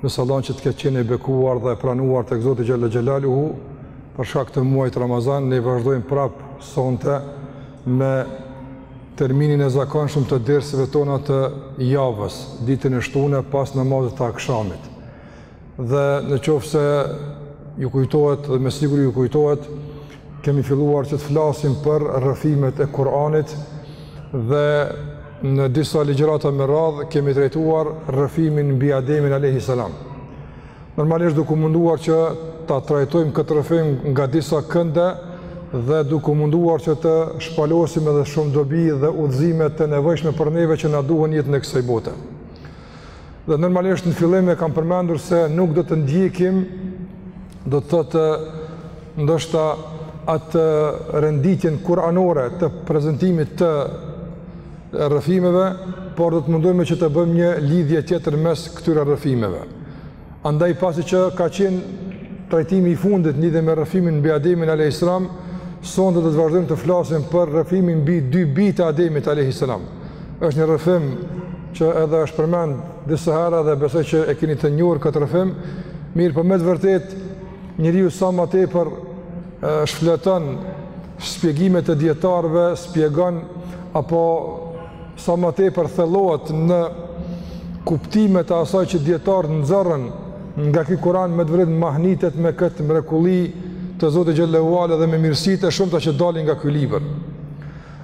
Në Allahun që të ketë qenë e bekuar dhe e pranuar tek Zoti xhalla xhalaluhu, për shkak të muajit Ramazan, ne vazhdojmë prapë sonte me terminin e zakonshëm të dersëve tona të javës, ditën e shtune pas namazit të akshamit. Dhe në qoftë se ju kujtohet dhe me siguri ju kujtohet, Kemi filluar që të flasim për rrëfimet e Kur'anit dhe në disa ligjërata me radhë kemi trajtuar rrëfimin mbi Ademin alayhis salam. Normalisht duke u munduar që ta trajtojmë këtë rrëfim nga disa kënde dhe duke u munduar që të shpalosim edhe shumë dobi dhe udhëzime të nevojshme për neve që na duhen në jetën e kësaj bote. Dhe normalisht në fillim e kam përmendur se nuk do të ndjekim do të thotë ndoshta atë renditjen kuranore të prezantimit të rrëfimeve, por do të mundohemi që të bëjmë një lidhje tjetër mes këtyre rrëfimeve. Andaj pasi që ka qenë trajtimi i fundit në lidhje me rrëfimin mbi Ademin alayhis salam, sonte do të vazhdojmë të flasim për rrëfimin mbi dy bijtë e Ademit alayhis salam. Është një rrëfim që edhe është përmend disa herë dhe besoj që e keni të njohur këtë rrëfim, mirëpo me të vërtetë njeriu sa ma tepër shfleton shpjegimet e dijetarëve, shpjegon apo sa ma tepër thellohet në kuptimet e asaj që dijetarët nxjerrin nga ky Kur'an me të vërtetë mahnitet me këtë mrekulli të Zotit xhalla wa ala dhe me mirësitë e shumta që dalin nga ky libër.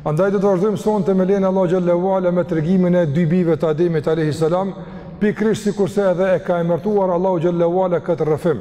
Andaj do të vazhdojmë sonte me lejen e Allahut xhalla wa ala me tregimin e dy bijve të Ademit alayhis salam, pikërisht sikurse edhe e ka emërtuar Allahu xhalla wa ala këtë rrëfim.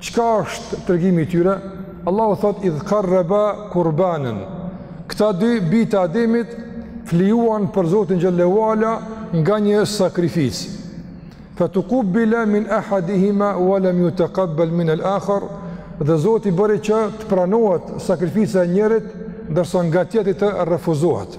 Çka është tregimi i tyre? Allahu thotë idh qarraba qurbanan. Këta dy bijtë e Ademit flijuan për Zotin xhalla wa ala nga një sakrificë. Fa tuqbila min ahadihima wa lam yutaqabbal min al-akhar. Dhe Zoti bëri që të pranohet sakrifica e njërit, ndërsa nga tjetri të refuzohet.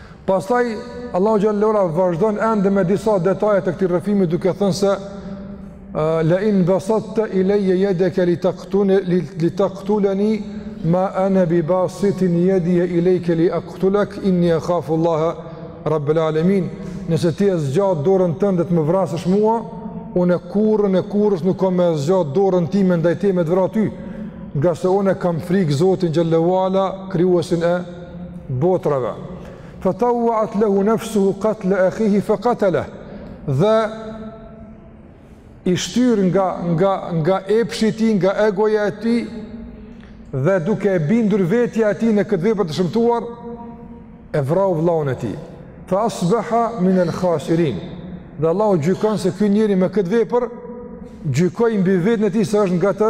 Pastaj Allahu xhalla wa ala vazhdon ende me disa detaje të këtij rrëfimi duke thënë se la in basatta ilayya yadaka li taqtun li taqtulani ma ana bi basitin yadiya ilayka li aqtulak inni akhafu Allaha rabbal alamin nëse ti e zgjat dorën tënde të më vrasësh mua unë kurrën e kurrës nuk kam me zgjat dorën time ndaj teje me të vra ty ngase unë kam frikë Zotin xhalla wa ala krijuesin e botrave. Fa tawwa at lahu nafsuhu qatl akhihi fa qatala. Dhe i shtyr nga nga nga epshi i tij, nga egoja e tij dhe duke e bindur vetja e tij në këtë vepër të shëmtuar e vrau vëllaun e tij. Fa asbaha min al-khasirin. Dhe Allahu gjykon se ky njeri me këtë vepër gjykoi mbi veten e tij se është nga të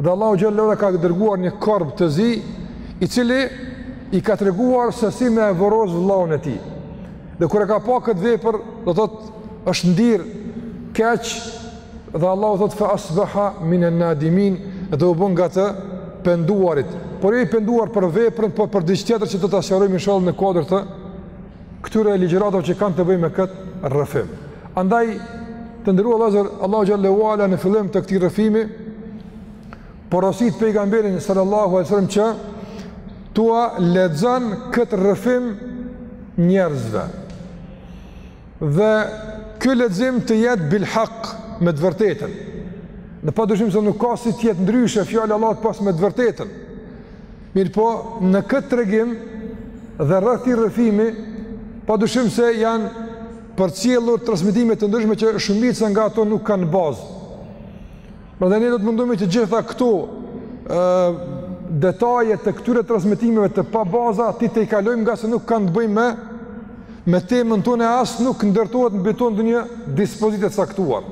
Dhe Allahu xhelle ue ala ka dërguar një korb të zi, i cili i ka treguar se si me e vorros vëllaun e tij. Dhe kur e ka pa këtë vepër, do të thotë është ndir keq dhe Allahu thotë fa asbaha min an-nadimin dhe u bë nga të penduarit. Por jo i penduar për veprën, por për diçka tjetër që do ta sqarojmë inshallah në kuadër të këtyre ligjëratave që kanë të bëjnë me këtë rrëfim. Andaj të nderuar vllazër Allahu xhelle ue ala në fillim të këtij rrëfimi porosit pejgamberin sallallahu alaihi wasallam që t'ua lexon këtë rrëfim njerëzve. Dhe ky lexim të jetë bil hak me të vërtetën. E padyshim se nuk ka si të jetë ndryshe fjala e Allahut pos me të vërtetën. Mirëpo, në këtë tregim dhe rreth këtij rrëfimi, padyshim se janë përcjellur transmetime të ndryshme që shumica nga ato nuk kanë bazë. Prandaj ne do të mundohemi të gjitha këto ë detaje të këtyre transmetimeve të pabaza t'i tejkalojmë ngase nuk kanë të bëjnë me me temën tonë e as nuk ndërtohet mbi to ndonjë dispozitë e caktuar.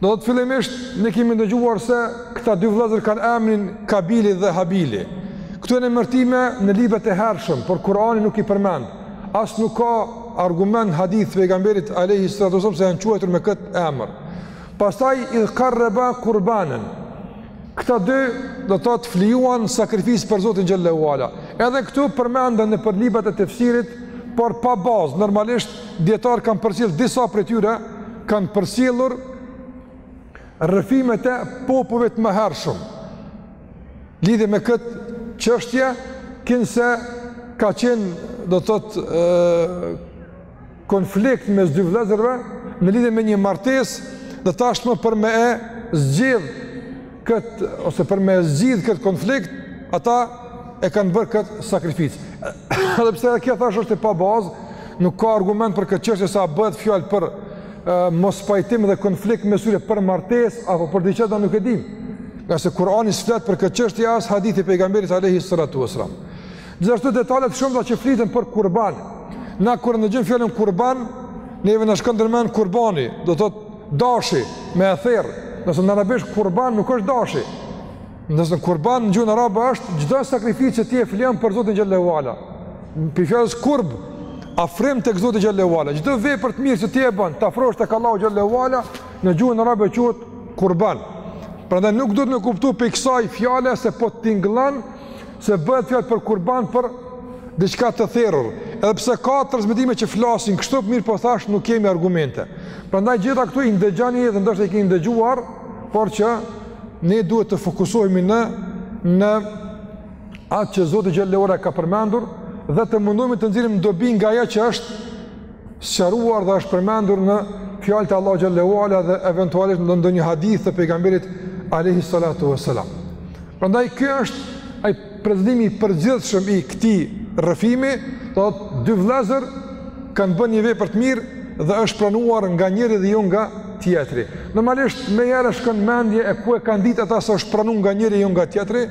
Do thotë fillimisht ne kemi dëgjuar se këta dy vëllezër kanë emrin Kabili dhe Habili. Këto janë emërtime në librat e hershëm, por Kurani nuk i përmend. As nuk ka argument hadith i pejgamberit alayhi salatu wasallam se janë quajtur me këtë emër. Pastaj idh qarraba qurbanan. Këta dy do të thotë flijuan sakrificë për Zotin xhelle ue ala. Edhe këtu përmenden nëpër librat e tefsirit, por pa bazë. Normalisht dijetarët kanë përcjell disa prej tyre kanë përcjellur rrëfimet e popujve të mëhershëm. Lidhje me kët çështje kinse ka qenë do të thotë konflikt mes dy vëllezërve në lidhje me një martesë dhe tashmë për me e zgjidh kët ose për me e zgjidh kët konflikt, ata e kanë bërë kët sakrificë. Edhe pse kjo thashë është e pabazë, nuk ka argument për këtë çështje se bëhet fjalë për e, mospajtim dhe konflikt mes tyre për martesë apo për diç tjetër nuk e dimë. Ngase Kurani s'flet për këtë çështje as hadithi i pejgamberit alayhi salatu wasalam. Gjithashtu detale të shumta që fliten për kurban. Na kur ngjojmë fjalën kurban, neve na shkon ndërmend kurbani, do thotë dashi me e therr. Nëse në arabisht kurban nuk është dashi. Nëse kurban në gjuhën arabe është çdo sakrificë që ti e flejon për Zotin xhallahu ala. Prej fjalës kurb afrim tek Zoti xhallahu ala. Çdo vepër të mirë që ti e bën, të afrosh tek Allahu xhallahu ala, në gjuhën arabe quhet kurban. Prandaj nuk duhet me kuptu prej kësaj fjale se po tingëllon se bëhet fjalë për kurban për diçka të therrur, edhe pse ka transmetime që flasin kështu, mirëpo thash nuk kemi argumente. Prandaj gjitha këto i ndëgjani dhe ndoshta i keni ndëgjuar, por që ne duhet të fokusohemi në në atë që Zoti xhallahu ala e ka përmendur dhe të mundohemi të nxjerrim dobi nga ajo që është sqaruar dhe është përmendur në fjalët e Allahu xhallahu ala dhe eventualisht në ndonjë hadith të pejgamberit alayhi salatu vesselam. Prandaj ky është ai prezantimi i përgjithshëm i këtij rrëfimi, do të thotë dy vëllezër kanë bërë një vepër të mirë dhe është pranuar nga njëri dhe jo nga tjetri. Normalisht menjëherë shkon mendja e ku e kanë ditë ata se është pranu nga njëri jo nga tjetri.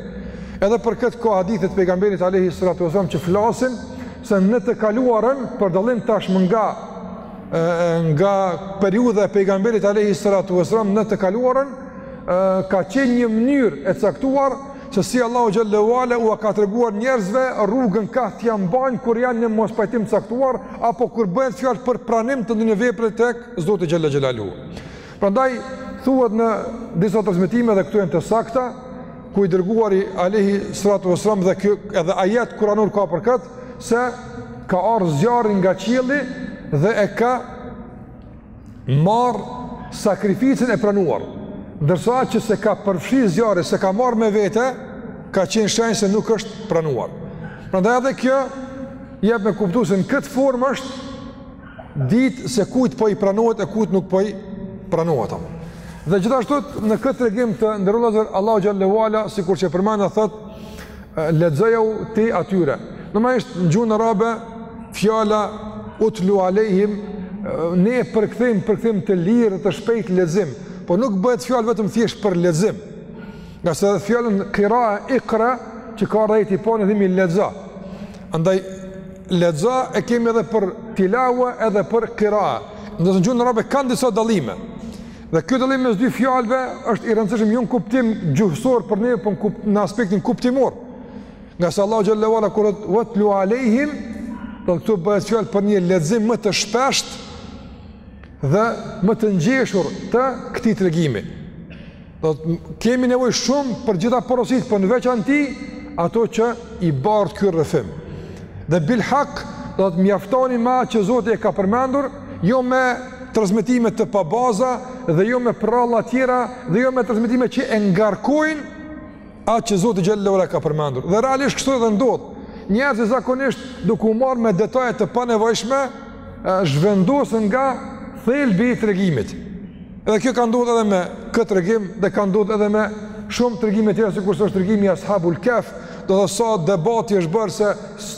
Edhe për këtë ka hadithe të pejgamberit alayhi salatu vesselam që flasin Se në të kaluarën, për dallim tashmë nga nga periudha e pejgamberit alayhi salatu wasallam në të kaluarën ka qenë një mënyrë e caktuar se si Allahu xhallahu ala u ka treguar njerëzve rrugën ka t'ia mbajnë kur janë në mospajtim të caktuar apo kur bëhet fjalë për pranim të ndonjë vepre tek Zoti xhallahu xhallahu. Prandaj thuhet në disa transmetime dhe këto janë të sakta, ku i dërguari alayhi salatu wasallam dhe kjo edhe ajet kuranor ka për kët se ka ardhur zjarri nga qielli dhe e ka marr sakrificën e pranuar. Ndërsa atë që s'e ka përfshi zjarri, s'e ka marr me vete, ka qenë shenjë se nuk është pranuar. Prandaj edhe kjo jep me kuptu se në këtë formë është ditë se kujt po i pranohet e kujt nuk po i pranohet apo. Dhe gjithashtu në këtë tregim të dy vëllezërve Allahu xhallahu ala sikurse përmenda thot lexojau ti atyre. Normalisht në gjuhën arabe fjala utlu alehim ne e përkthejmë përkthim të lirë dhe të shpejt lexim, po nuk bëhet fjalë vetëm thjesht për lexim. Ngase dhe fjalën kira e ikra që ka rrënjë po ne themi lexo. Andaj Lexo e kemi edhe për tilawa edhe për qira. Në gjuhën arabe kanë disa dallime. Dhe ky dallim mes dy fjalëve është i rëndësishëm jo në kuptim gjuhësor për ne, por në në aspektin kuptimor. Ngase Allahu xhallahu ala kur thot utlu alehim, këtu bëhet fjalë për një lexim më të shpesht dhe më të ngjeshur të këtij tregimi. Do të kemi nevojë shumë për gjitha porositë, por në veçanti ato që i bart ky rrëfim. Dhe bil hak do të mjaftoni me atë që Zoti e ka përmendur, jo me transmetime të pabaza dhe jo me prralla të tjera dhe jo me transmetime që e ngarkojnë Atë që Zoti xhelle ue ala e ka përmendur. Dhe realisht kështu edhe ndodh. Njerëzit zakonisht duke u marrë me detaje të panevojshme, zhvendosen nga thelbi i tregimit. Dhe kjo ka ndodhur edhe me këtë tregim dhe ka ndodhur edhe me shumë tregime të tjera sikurse është tregimi i Ashabul Kehf, do thotë sa debati është bërë se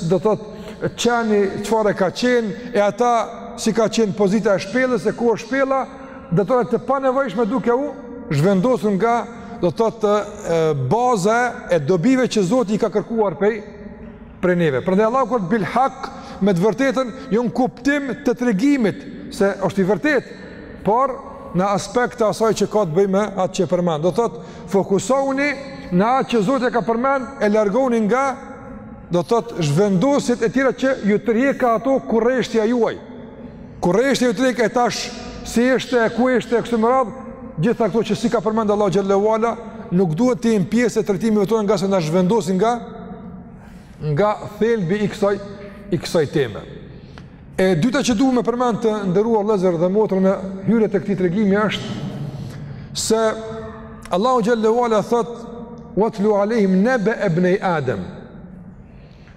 do të thotë qeni çfarë ka qenë e ata si ka qenë pozita e shpellës e ku është shpella, detaje të panevojshme duke u zhvendosur nga do të thotë baza e dobive që Zoti i ka kërkuar prej prej neve. Prandaj Allahu kur tha bil hak me të vërtetën jo në kuptim të tregimit se është i vërtetë, por në aspekt të asaj që ka të bëjë me atë që e përmend. Do të thotë fokusohuni në atë që Zoti e ka përmend e largohuni nga do të thotë zhvendosjet e tjera që ju tërheq ka ato kurreshtja juaj. Kureshtja ju tërheq e tash si ishte e ku ishte kështu me radhë, gjitha këto që s'i ka përmend Allahu xhelle ue ala nuk duhet të jenë pjesë e trajtimeve tona ngase na zhvendosin nga nga thelbi i kësaj i kësaj teme. E dyta që duhet me përmend të nderuar vëllezër dhe motra në hyrje të këtij tregimi është se Allahu xhelle ue ala thotë watlu alejhim nebe ibnej Adem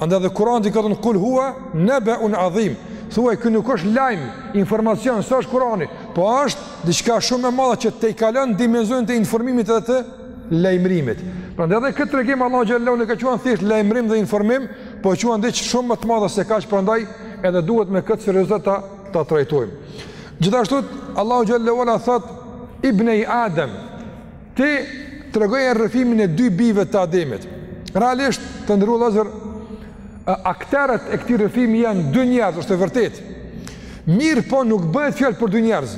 Andaj edhe Kurani ka thënë kul huwa naba'un adhim. Thuaj ky nuk është lajm, informacion, se është Kurani, po është diçka shumë e madhe që tejkalon dimensionin e informimit dhe të lajmërimit. Prandaj edhe këtë tregim Allahu xhelle ue ala nuk e quan thjesht lajmërim dhe informim, po e quan diç shumë më të madhe se kaq, prandaj edhe duhet me këtë seriozitet ta ta trajtojmë. Gjithashtu Allahu xhelle ue ala thotë ibnej Adem Ti tregojua rrëfimin e dy bijve të Ademit. Realisht, të nderuar vëllezër, akterët e këtij rrëfimi janë dy njerëz, është e vërtetë. Mirëpo nuk bëhet fjalë për dy njerëz,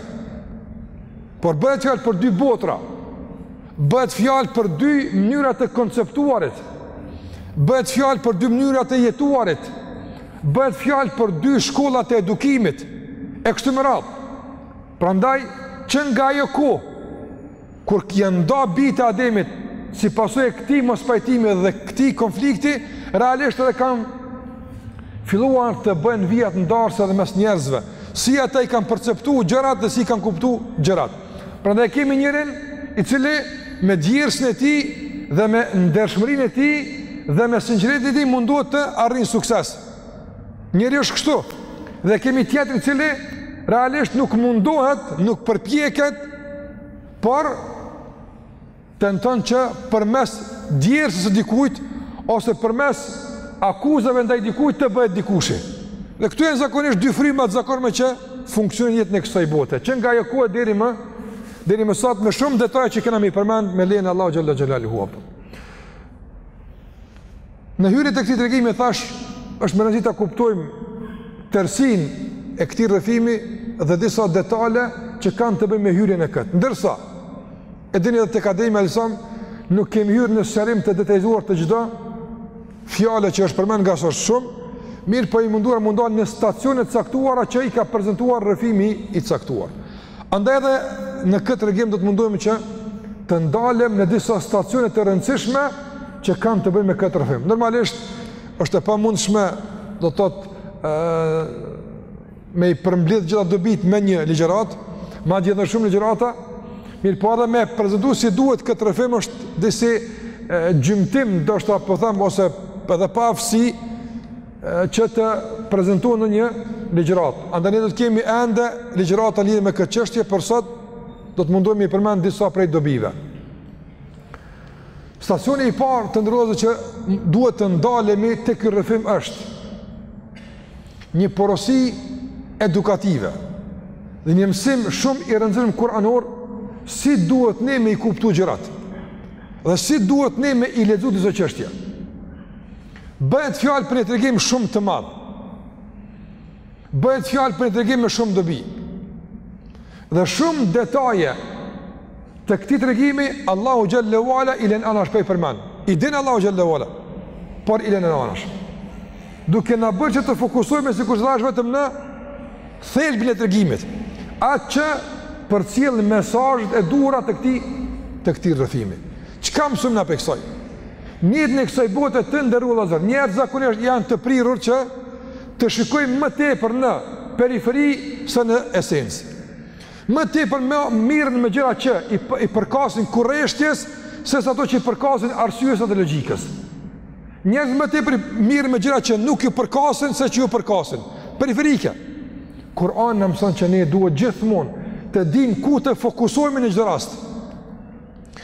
por bëhet fjalë për dy botra, bëhet fjalë për dy mënyra të konceptuarit, bëhet fjalë për dy mënyra të jetuarit, bëhet fjalë për dy shkolla të edukimit, e kështu me radhë. Prandaj, që nga ajo kohë, Kur janë nda bijtë e Ademit, si pasojë e këtij mospajtimi dhe këtij konflikti, realisht edhe kanë filluar të bëhen vijat ndarëse dhe mes njerëzve, si ata i kanë perceptu gjërat dhe si i kanë kuptu gjërat. Prandaj kemi njërin i cili me djersën e tij dhe me ndershmërinë e tij dhe me sinqeritetin e tij mundohet të arrijë sukses. Njëri është kështu, dhe kemi tjetri i cili realisht nuk mundohet, nuk përpjeket, por tenton që përmes djersës së dikujt, ose përmes akuzave ndaj dikujt të bëhet dikushi. Dhe këtu janë zakonisht dy frymat zakonshme që funksionojnë në jetën e kësaj bote, që nga ajo kohë deri më, deri më sot me shumë detaje që kena me i përmend me lejen e Allahut xhele xhelaluhu. Në hyrje të këtij tregimi thash, është me rëndësi ta kuptojmë tërësinë e këtij rrëfimi dhe disa detale që kanë të bëjnë me hyrjen e këtë. Ndërsa, e dini edhe tek Ademi alejhi selam, nuk kemi hyrë në sqarim të detajzuar të çdo fjale që është përmend ngase osht shumë, mirëpo jemi munduar me u ndal në stacione të caktuara që i ka prezantuar rrëfimi i caktuar. Andaj edhe në këtë tregim do të mundohemi që të ndalemi në disa stacione të rëndësishme që kanë të bëjnë me këtë rrëfim. Normalisht është e pamundshme, do të thotë, ë me i përmbledh gjitha dobitë me një ligjëratë, madje edhe shumë ligjërata, mirëpo edhe me prezantu si duhet këtë rrëfim është disi gjymtim, ndoshta po them ose edhe paaftësi që të prezantohet në një ligjëratë. Andaj ne do të kemi ende ligjërata lidhur me këtë çështje, por sot do të mundohem t'i përmend disa prej dobive. Stacioni i parë të nderuar vëllezër që duhet të ndalemi te ky rrëfim është një porosi edukative dhe një mësim shumë i rëndësishëm kuranor si duhet ne me i kuptu gjërat dhe si duhet ne me i lexu disa çështje. Bëhet fjalë për një tregim shumë të madh. Bëhet fjalë për një tregim me shumë dobi. Dhe shumë detaje të këtij tregimi Allahu xhele ue ala i lën anash pa i përmend. I din Allahu xhele ue ala, por i lën anash. Duke na bërë që të fokusohemi sikur thash vetëm në thelbin e tregimit, atë që përcjell mesazhet e duhura të këtij të këtij rrëfimi. Çka mësojmë na prej kësoj? Në jetën e kësaj bote të nderuar vëllezër, njerëzit zakonisht janë të prirur që të shikojnë më tepër në periferi se në esencë. Më tepër mirren me gjëra që i, i përkasin kurreshtjes se sa ato që i përkasin arsyes dhe logjikës. Njerëzit më tepër mirren me gjëra që nuk ju përkasin se që ju përkasin. Periferike. Kur'ani na mëson që ne duhet gjithmonë të dimë ku të fokusohemi në çdo rast.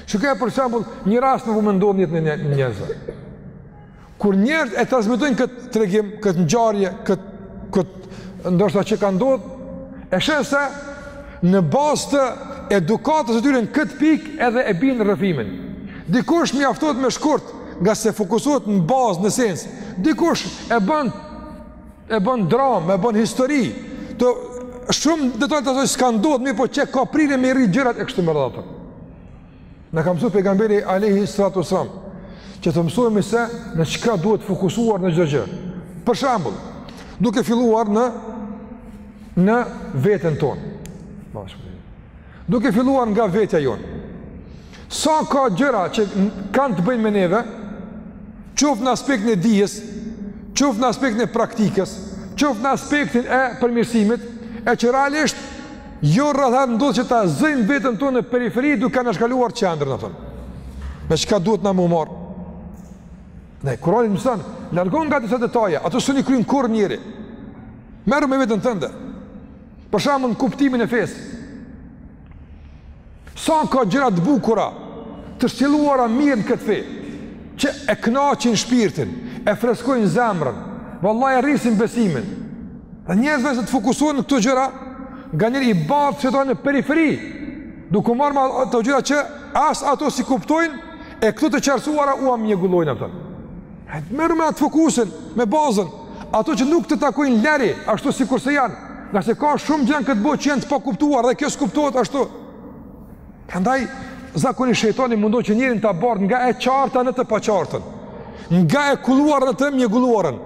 Shikoj për shembull një rast në vëmendje ndodh një te njerëzit. Kur njerëz e transmetojnë këtë tregim, këtë ngjarje, këtë këtë ndoshta që ka ndodhur, e sheh se në bazë të edukatës së tyre në këtë pikë edhe e bin rrëfimin. Dikush mjaftohet me shkurt, ngase fokusohet në bazë në esencë. Dikush e bën e bën dramë, e bën histori, shton shumë detaje që s'kanë ndodhë, mirëpo që ka prirje me i rritë gjërat e kështu me radhë ata. Na ka mësu pejgamberi alejhi salatu selam, që të mësohemi se në çka duhet fokusuar në çdo gjë. Për shembull, duke filluar në, në veten tonë. Duke filluar nga vetja jonë. Sa ka gjëra që kanë të bëjnë me neve, qoftë në aspektin e dijes, qoftë në aspektin e praktikës, qoftë në aspektin e përmirësimit, e që realisht jo rrallëherë ndodh që ta zëjmë veten tonë në periferi duke anashkaluar qendrën, atë me çka duhet ne m'u marrë. Ne, Kurani na mëson, largon nga disa detaje, ato s'ju kryjnë kurrë njeri, merru me veten tënde, për shembull kuptimin e fesë, Sa ka gjëra të bukura, të shtjelluara mirë në këtë fe, që e knaqin shpirtin, e freskojnë zemrën, vallahi e rrisin besimin. Dhe njeriu në vend se të fokusohet në këto gjëra, nganjëherë e bart shejtani në periferi, duke u marrë me ato gjëra që as ato s'i kuptojnë, e këto të qartësuara ua mjegullojnë, a po kupton. Merru me atë fokusin, me bazën, ato që nuk të takojnë leri, ashtu sikurse janë, ngase ka shumë gjëra në këtë botë që janë të pakuptuar dhe kjo s'kuptohet ashtu. Prandaj, zakonisht shejtoni mundohet që njerin ta bartë nga e qarta në të paqartën, nga e kulluara në të mjegulluarën,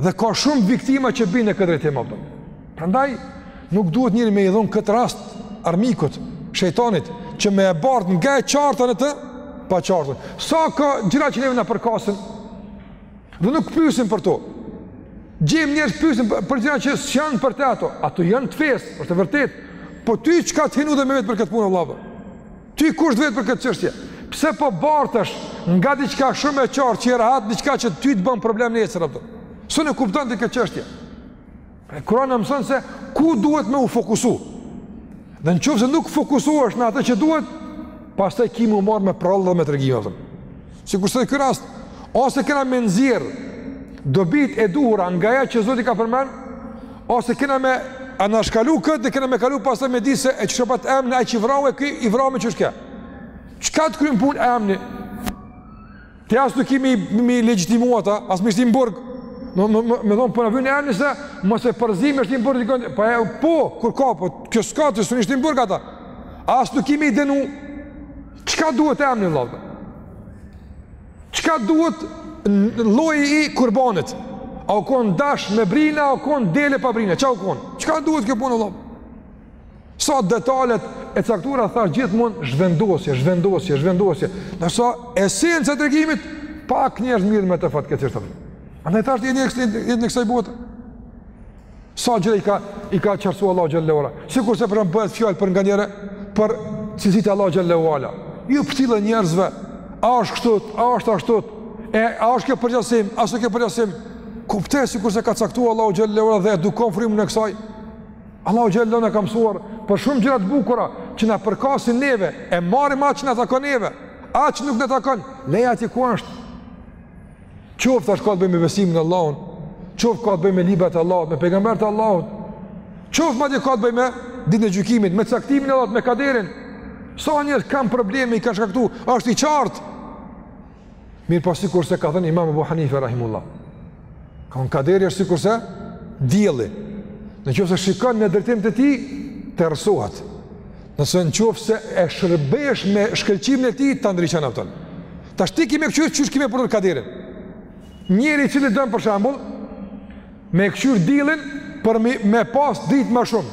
dhe ka shumë viktima që binë në këtë drejtim, a po kupton. Prandaj nuk duhet njeri me i dhon këtë rast armikut, shejtanit që me e bart nga e qarta në të paqartën. Sa ka gjëra që ne na përkasin? Dhe nuk pyesim për to. Gjejmë njerëz pyesin për gjëra që s'janë për ta ato. Ato janë të fesë, është e vërtetë. Po ty çka të hyn në udhë me vet për këtë punë vlla? Ty kush të vet për këtë çështje? Pse po bartesh nga diçka shumë e qartë te diçka që ty të bën problem nesër apo? S'un e kupton ti këtë çështje? Kurani na mëson se ku duhet me u fokusu. Dhe në qoftë se nuk fokusohesh në atë që duhet, pastaj ki m'u marrë me pralla edhe me tregime. Sikurse edhe ky rast, ose kena me nxjerrë dobitë e duhura nga ajo që Zoti ka përmend, ose kena me anashkalu këtë dhe kena me kalu pastaj me di se qysh e pat emnin, ai që i vrau e kë i vrau me qysh ke. Çka të kryn punë emni? Te as nuk kemi mi legjitimu ata, as mi shti n'burg. Më më më më thon po na vjen e nëse mos e përzim, me shti n'burg dikon. Po e po kur ka po kjo s'ka të s'un i shtim n'burg ata. As nuk kemi mi dënu. Çka duhet emni vëlla? Çka duhet lloji i kurbanit? A u kon dash me brina, a u kon dele pa brina? Çka u kon? Çka duhet kjo punë vëlla? Sa detalet e caktuara thash gjithmonë zhvendosje, zhvendosje, zhvendosje. Ndërsa esenca e tregimit pak njerëz merren me të fatkeqësisht. Andaj tash ti një një një kësaj bote. Sa gjëra i ka i ka qartësu Allahu xhallahu ala. Sikur se për bëhet fjalë për nganjëherë për cilësitë e Allahut xhallahu ala. Ju pështillet njerëzve, a është kështu, a është ashtu? E a është kjo përngjasim, a është kjo përngjasim? Kuptoje sikur se e ka caktuar Allahu xhallahu ala dhe e edukon frymën e kësaj. Allahu xhallahu na ka mësuar për shumë gjëra të bukura që na përkasin neve, e marrim atë që na takon neve, atë që nuk na takon, leje atje ku është? Qoftë tash ka të bëjë me besimin në Allahun, qoftë ka të bëjë me librat e Allahut, me pejgamberët e Allahut, qoftë madje ka të bëjë me ditën e gjykimit, me caktimin e Allahut, me kaderin. Sa njerëz kanë probleme i kanë shkaktuar, është i qartë. Mirëpo sikurse ka thënë imam Ebu Hanife Rahimullah. Ka thënë kaderi është sikurse dielli. Në qoftë se shikon në drejtim të tij, të terrësohet. Nëse në qoftë se shërbehesh me shkëlqimin e tij, ta ndriçon, a kupton. Tashti kimi me këqyr qysh kimi me përdor kaderin. Njeriu i cili don për shembull, me këqyr diellin për me, me pas dritë ma shumë.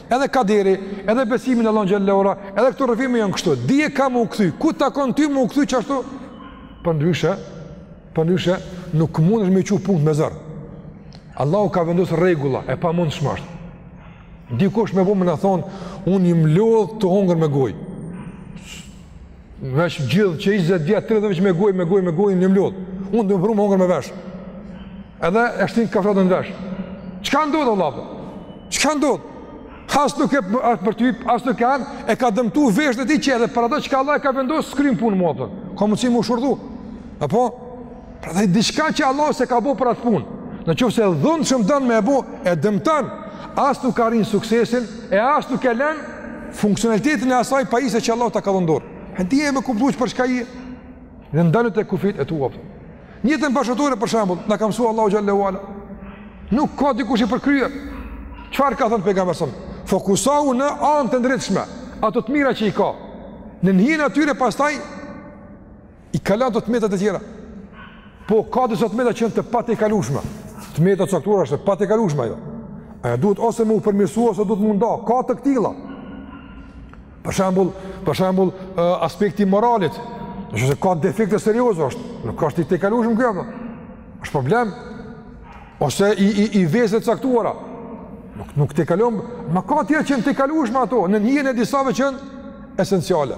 Edhe kaderi, edhe besimi në Allahun xhallahu ala, edhe këto rrëfime janë kështu. Dije kah me u kthy, ku të takon ty me u kthy qashtu? Përndryshe, përndryshe, nuk mundesh me i çu punët me zor. Allahu ka vendos rregulla, e pamundshme asht. Dikush me bo me na thonë, unë jom lodh tu hongër me gojë. Veç gjithë që 20 vjet, 30 vjet me gojë, me gojë, me gojë u lodha. Unë do provoj me hongër me vesh. Edhe e shtin kafshatën në vesh. Çka ndodh o vëlla? Çka ndodh? As nuk është për ty, as nuk e han, e ka dëmtu veshët e tij që edhe për ato çka Allah e ka vendos s'kryn punë mo, a kupton. Ka mundsi me u shurdhu. Apo Prandaj diçka që Allah s'e ka bo për atë punë. Në qoftë se dhunshëm don me e bo, e dëmton. As nuk arrin suksesin e as nuk e lën funksionalitetin e asaj pajisje që Allah ta ka lënë n'dorë. E di me kuptu për çka je dhe ndalu te kufijtë e tu. Në jetën bashkëshortore për shembull, na ka mësuar Allahu xhallahu ala. Nuk ka dikush i përkryer. Çfarë ka thënë pejgamberi sa? Fokusohu në anët e ndritshme, ato të mira që i ka. Nën hijen e atyre pastaj I kalon ato të metat e tjera. Po ka disa të meta që janë të patejkalueshme. Të meta të caktuara është e patejkalueshme ajo. Ajo duhet ose me u përmirësu ose duhet m'u nda. Ka të ktilla. Për shembull, për shembull, aspekti i moralit, në qoftë se ka defekte serioze është, nuk asht i tejkalueshëm kjo apo. Është problem ose i i i veseve të caktuara. Nuk nuk tejkalon, ama ka të tjera që janë tejkalueshme ato, nën hijen e disave që janë esenciale.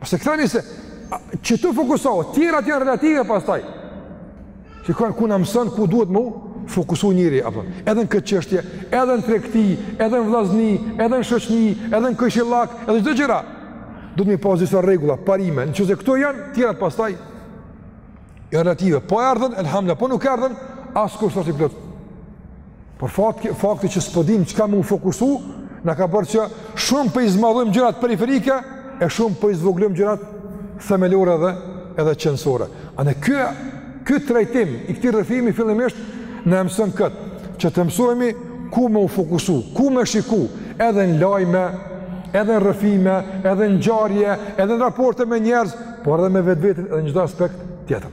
Ose tani se, që t'u fokusohet, tjerat janë relative pastaj. Që këtu na mëson, ku duhet me u fokusu njeri, apo edhe në këtë çështje, edhe në tregti, edhe në vllazni, edhe në shoqni, edhe në kojshillak, edhe çdo gjëra. Duhet me i pas disa rregulla, parime, në qoftë se këto janë, tjerat pastaj, janë relative, po erdhën, elhamdulillah, po nuk erdhën, askush s'asht i plotë. Por fakti, fakti që s'po dimë çka me u fokusu, na ka bërë që shumë po i zmadhojmë gjërat periferike, e shumë po i zvoglojmë gjërat themelore dhe edhe qenësore. A ne ky, ky trajtim i këtij rrëfimi fillimisht na e mëson këtë, që të mësohemi ku me u fokusu, ku me shiku, edhe në lajme, edhe në rrëfime, edhe në ngjarje, edhe në raporte me njerëz, por edhe me vetvetin edhe në çdo aspekt tjetër.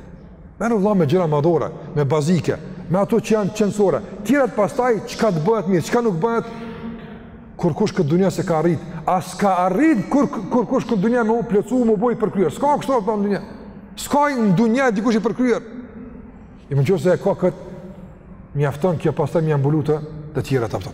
Merru vëlla me gjëra madhore, me bazike, me ato që janë qenësore. Tjerat pastaj çka të bëhet mirë, çka nuk bëhet, kurkush në këtë dunia s'e ka arrit, a s'ka arrit kur kurkush në këtë dunia me u plotsu, m'u bo i përkryer. S'ka kështu në dunia. S'ka në dunia dikush i përkryer. E në qoftë se e ka kët mjafton kjo pastaj me ia mbulu të tjerat apo.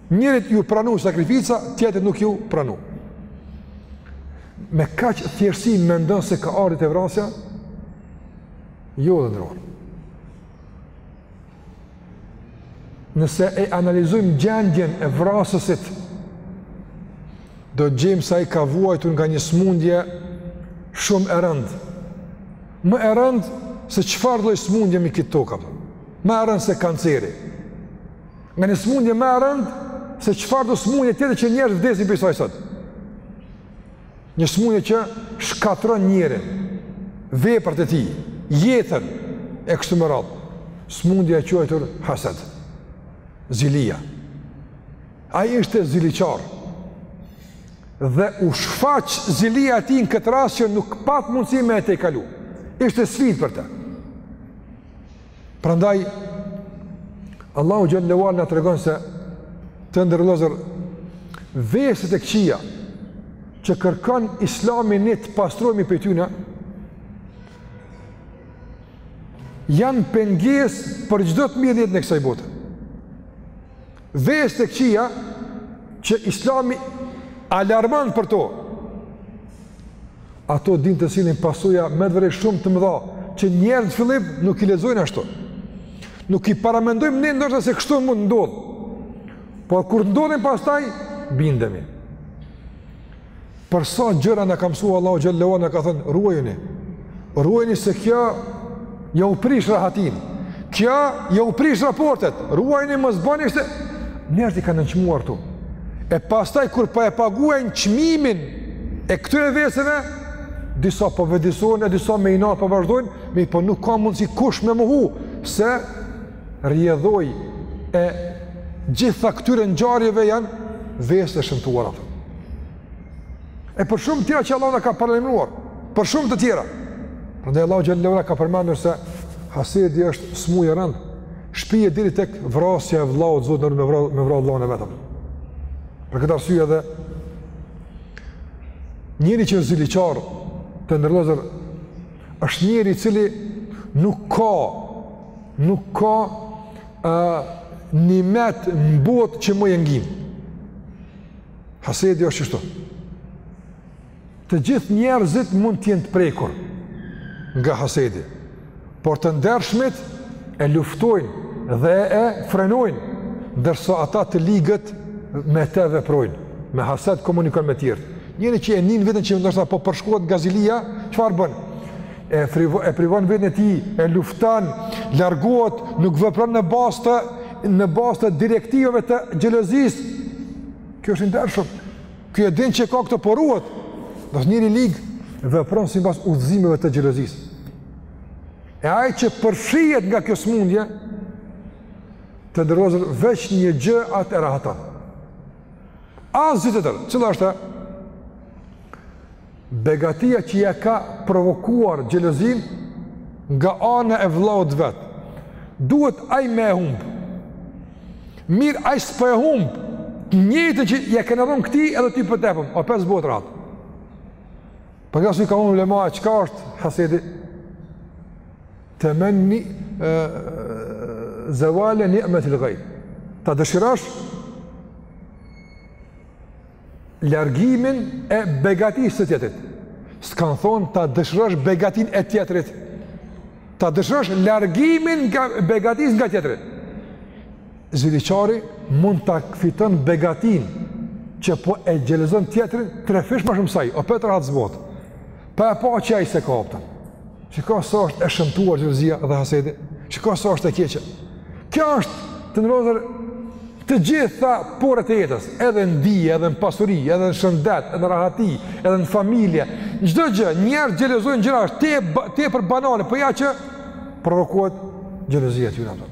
Njërit iu pranu sakrifica, tjetrit nuk iu pranu. Me kaq thjeshtësi mendon se ka ardh te vrasja? Jo, të nderuar. Nëse e analizojmë gjendjen e vrasësit, do të gjejmë se ai ka vuajtur nga një smundje shumë e rëndë. Më e rëndë se çfarëdo lloj smundje mbi këtë tokë. Më e rëndë se kanceri. Nga një smundje më e rëndë se çfarëdo smundje tjetër që njerëz vdesin prej saj sot. Një smundje që shkatërron njerin, veprat e tij, jetën e kështu me radhë. Smundja e quajtur hasad. Zilia. Ai ishte ziliqar. Dhe u shfaq zilia e tij në këtë rast që nuk pat mundësi me e tejkalu. Ishte sfidë për të. Prandaj Allahu xhel-le ue ala na tregon se të nderuar, veset e këqija që kërkon Islami ne të pastrohemi prej tyre janë pengesë për çdo të mirë në jetën e kësaj bote. Vese të këqija që islami alarmon për to, ato din të sjellin pasoja me të vërtetë shumë të mëdha, që njerëzit në fillim nuk i lexojnë ashtu. Nuk i paramendojmë ne ndoshta se kështu mund të ndodhë. Por kur ndodhin pastaj, bindemi. Për sa gjëra na ka mësuar Allahu xhel-le ve ala na ka thënë ruajuni. Ruajuni se kjo ja u prish rahatinë. Kjo ja u prish raportet. Ruajuni mos bëni se njerëzit i kanë nënçmuar këto. E pastaj kur po e paguajnë çmimin e këtyre veseve, disa po vetëdijesohen e disa me inat po vazhdojnë, mirëpo nuk ka mundësi kush me mohu se rrjedhojë e gjitha këtyre ngjarjeve janë veset e shëmtuara. E për shumë tjera që Allahu na ka paralajmëruar, për shumë të tjera. Prandaj Allahu xhel-le ve ala ka përmendur se hasedi është smundje e rëndë, shpie deri tek vrasja e vllaut, Zot na ruj, me vra, me vra vllaun e vetëm. Për këtë arsye edhe, njeriu që është ziliqar, të nderuar vëllezër Është njeri i cili nuk ka nuk ka ë uh, nimet në botë që mun e ngin. Hasedi është kështu. Të gjithë njerëzit mund të jenë të prekur nga hasedi, por të ndershmit e luftojnë dhe e frenojnë, ndërsa ata të ligët me të veprojnë, me hased komunikojnë me tjerët. Njeriu që e nin veten që ndoshta po përshkohet nga zilia, çfarë bën? E frivo, e privon veten e tij, e lufton, largohet, nuk vepron në bazë të në bazë të direktivave të xhelozisë. Ky është i ndershëm. Ky e din që ka këto, po ruhet. Ndërsa njeriu i lig vepron sipas udhëzimeve të xhelozisë. E ai që përfshihet nga kjo smundje, të nderuar vëllezër, veç një gjë atë e rahaton. Asgjë tjetër. Cila është begatia që ja ka provokuar xhelozinë nga ana e vëllaut vet. Duhet ai me e humb. Mirë, ai s'po e humb. Të njëjtën që ja kanë dhënë këtij edhe ty po ta japim, opet s'bohet rahat. Prandaj si kanë thonë ulemaja çka është hasedi? Temenni zevali nimetil gajr. Ta dëshirash largimin e begatisë së tjetrit. S'kanë thonë ta dëshirosh begatinë e tjetrit. Ta dëshirosh largimin e begatisë nga tjetri. Ziliqari mund ta fiton begatinë që po e xhelozon tjetrin trefish më shumë se ai, opet rahat s'bohet. Pa e pa që ai s'e ka, a kupton. Shika sa është e shëmtuar gjelozia dhe hasedi? Shika sa është e keqe? Kjo është të nderuar te gjitha poret e jetës, edhe në dije, edhe në pasuri, edhe në shëndet, edhe në rahati, edhe në familje. Në çdo gjë, njerëz gjelozojnë gjëra është te, tepër banale, por po ja që provokohet gjelozia të juna.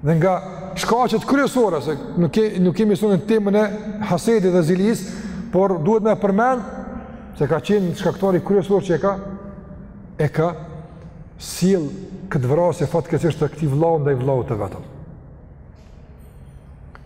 Dhe nga shkaqet kryesore se nuk ke nuk kemi sonte temën e hasedit dhe zilisë, por duhet me e përmend se ka qenë shkaktari kryesor që e ka e ka sjell këtë vrasje fatkeqësisht të këtij vllau ndaj vllaut të vetëm.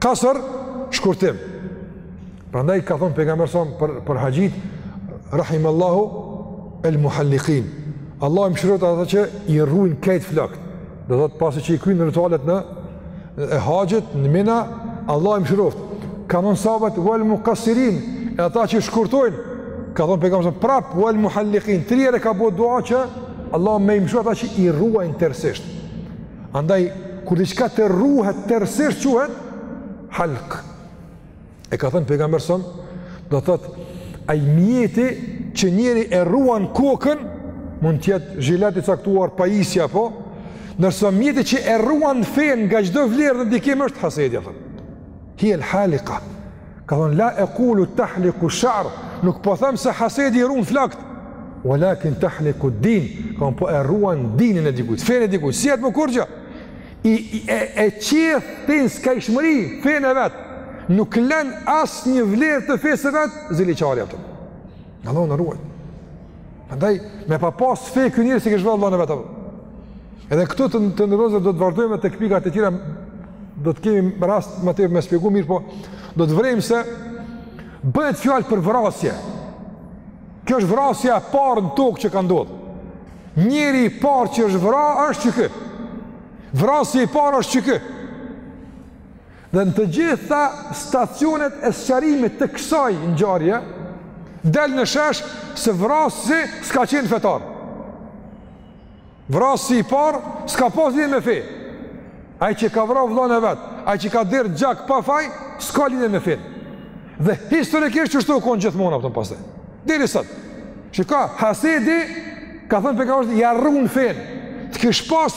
Kasër, shkurtim. Prandaj ka thënë pejgamberi alejhi selam për haxhit rahimallahu el muhalliqin. Allahu i mëshiroftë ata që i rruin krejt flokët. Do thot pasi që i kryen ritualet e haxhit në Mina, Allahu i mëshiroftë. Kanë thënë sahabët wal muqassirin, e ata që shkurtojnë. Ka thënë pejgamberi alejhi selam prap wal muhalliqin, tri herë ka bo dua që Allahu me i mëshiru ata që i rruajnë tërësisht. Andaj, kur diçka të rruhet, tërësisht quhet, halk. E ka thënë pejgamberi alejhi selam, do të thotë, ai mjeti që njeri e rruan kokën, mund të jetë zhilet i caktuar, pajisja, po, ndërsa mjeti që e rruan fenë nga çdo vlerë dhe ndikim është hasedi, ka thënë. Hije el halika, Ka thënë, la ekulu tahliku shear, nuk po them se hasedi i rrun flokët, ue lakin tahliku din, ka thënë, po e rruan dinin e dikujt, fenë e dikujt, s'i jet mo kurgjë, i, i, e, e qeth deri në skajshmëri, fenë e vet, nuk len asnjë vlerë të fesë së vet, ziliqari, a kupton. Allahu na ruajtë. Andaj, me pas pas fe ky njeri s'e kish vra vllan e vet. Edhe këtu të, të nderuar do të vazhdojmë tek pikat e tjera, do të kemi rast më tej me shpjegu mirë, po do të vrejmë se bëhet fjalë për vrasje. Kjo është vrasja e parë në tokë që ka ndodh. Njeri i parë që është vra, është qeky. Vrasësi i parë është qeky. Dhe në të gjitha stacionet e sqarimit të kësaj ngjarje del në shesh se vrasësi s'ka qenë fetar. Vrasësi i parë s'ka pas lidhje me fe. Ai që ka vra vllan e vet, ai që ka derdh gjak pa faj, s'ka lidhje me fe. Dhe historikisht qështu u kon gjithmonë a kupton, pastaj. Deri sot. Çka, hasedi, ka thënë pejgamberi, ja rrun fenë. Të kish pas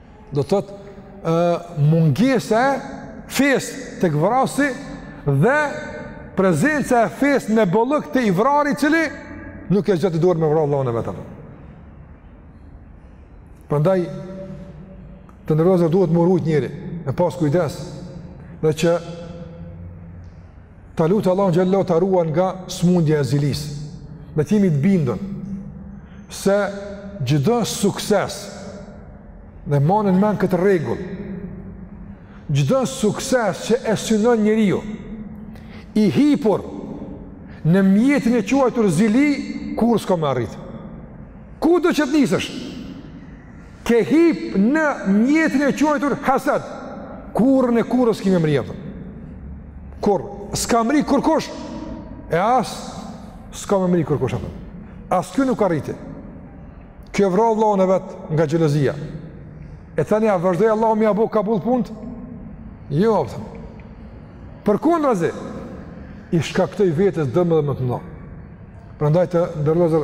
Do të thotë ë mungesa e fesë tek vrasësi dhe prezenca e fesë me bollëk te i vrari i cili nuk e zgjat dorën me vra vllan e vet. Prandaj të nderuar duhet m'u rujt njeri, me pas kujdes. Dhe që Ta lut Allahun xhel-le ta ruan nga smundja e zilisë, dhe të jemi të bindun se çdo sukses, dhe mane n'men këtë rregull, çdo sukses që e synon njeriu, i hipur në mjetin e quajtur zili, kurrë s'ka me arritë. Kudo që të nisesh. Ke hip në mjetin e quajtur hasad. Kurrën e kurrës s'ki me mrri atë. Kurrë s'ka mrri kurkush e as s'ka me mrri kurkush atë. As ky nuk arriti. Ky vrau vllaun e vet nga xhelozia. E tani a vazhdoi Allahu me ia bo kabull punët? Jo. Për Përkundrazi i shkaktoi vetes dëme edhe më të mëdha. Prandaj të nderuar vëllezër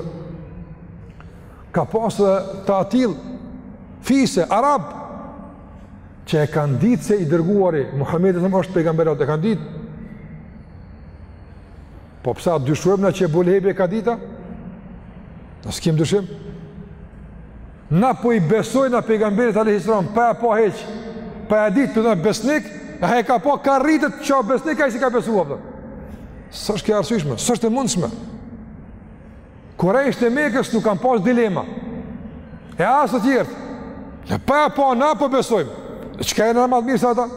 Ka pas dhe të atillë, fise arabe, që e kanë ditë se i dërguari, Muhammedi a.s. është pejgamber, e kanë ditë. Po pse, a dyshojmë na që Ebu Lehebi e ka ditë a? Na s'kem dyshim. Na po i besojmë pejgamberit a.s. pa e pa hiç, pa e ditë për besnik, ai e ka pa ka rritë që besnik ai s'i ka besua. S'është e arsyeshme, s'është e mundshme. Kurejshët e Mekës nuk kanë pas dilema. E as të tjerët. Ne pa e pa na po besojmë. Çka jena ma të mirë se ata?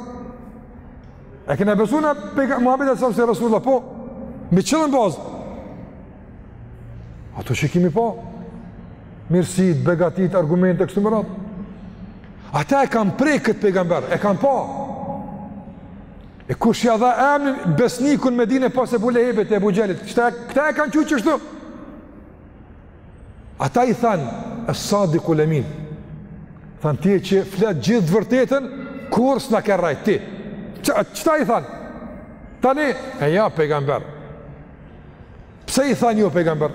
E kena besu na pejga Muhammedin a.s. Resulullah, po mbi cilën bazë? Ato që kemi pa, mirësitë, begatitë, argumente, kështu me radhë. Ata e kanë prek këtë pejgamber, e kanë pa. E kush ia dha emnin besniku n'Medine pos Ebu Lehebit e Ebu Xhehlit? Këta, këta e kanë qu qështu. Ata i thanë, es-sadikul emin. Thanë ti je që flet gjithë të vërtetën, kurrë s'na ke rrejt ti. Qëta i thanë. Tani, e ja, pejgamber. Pse i thanë jo pejgamber?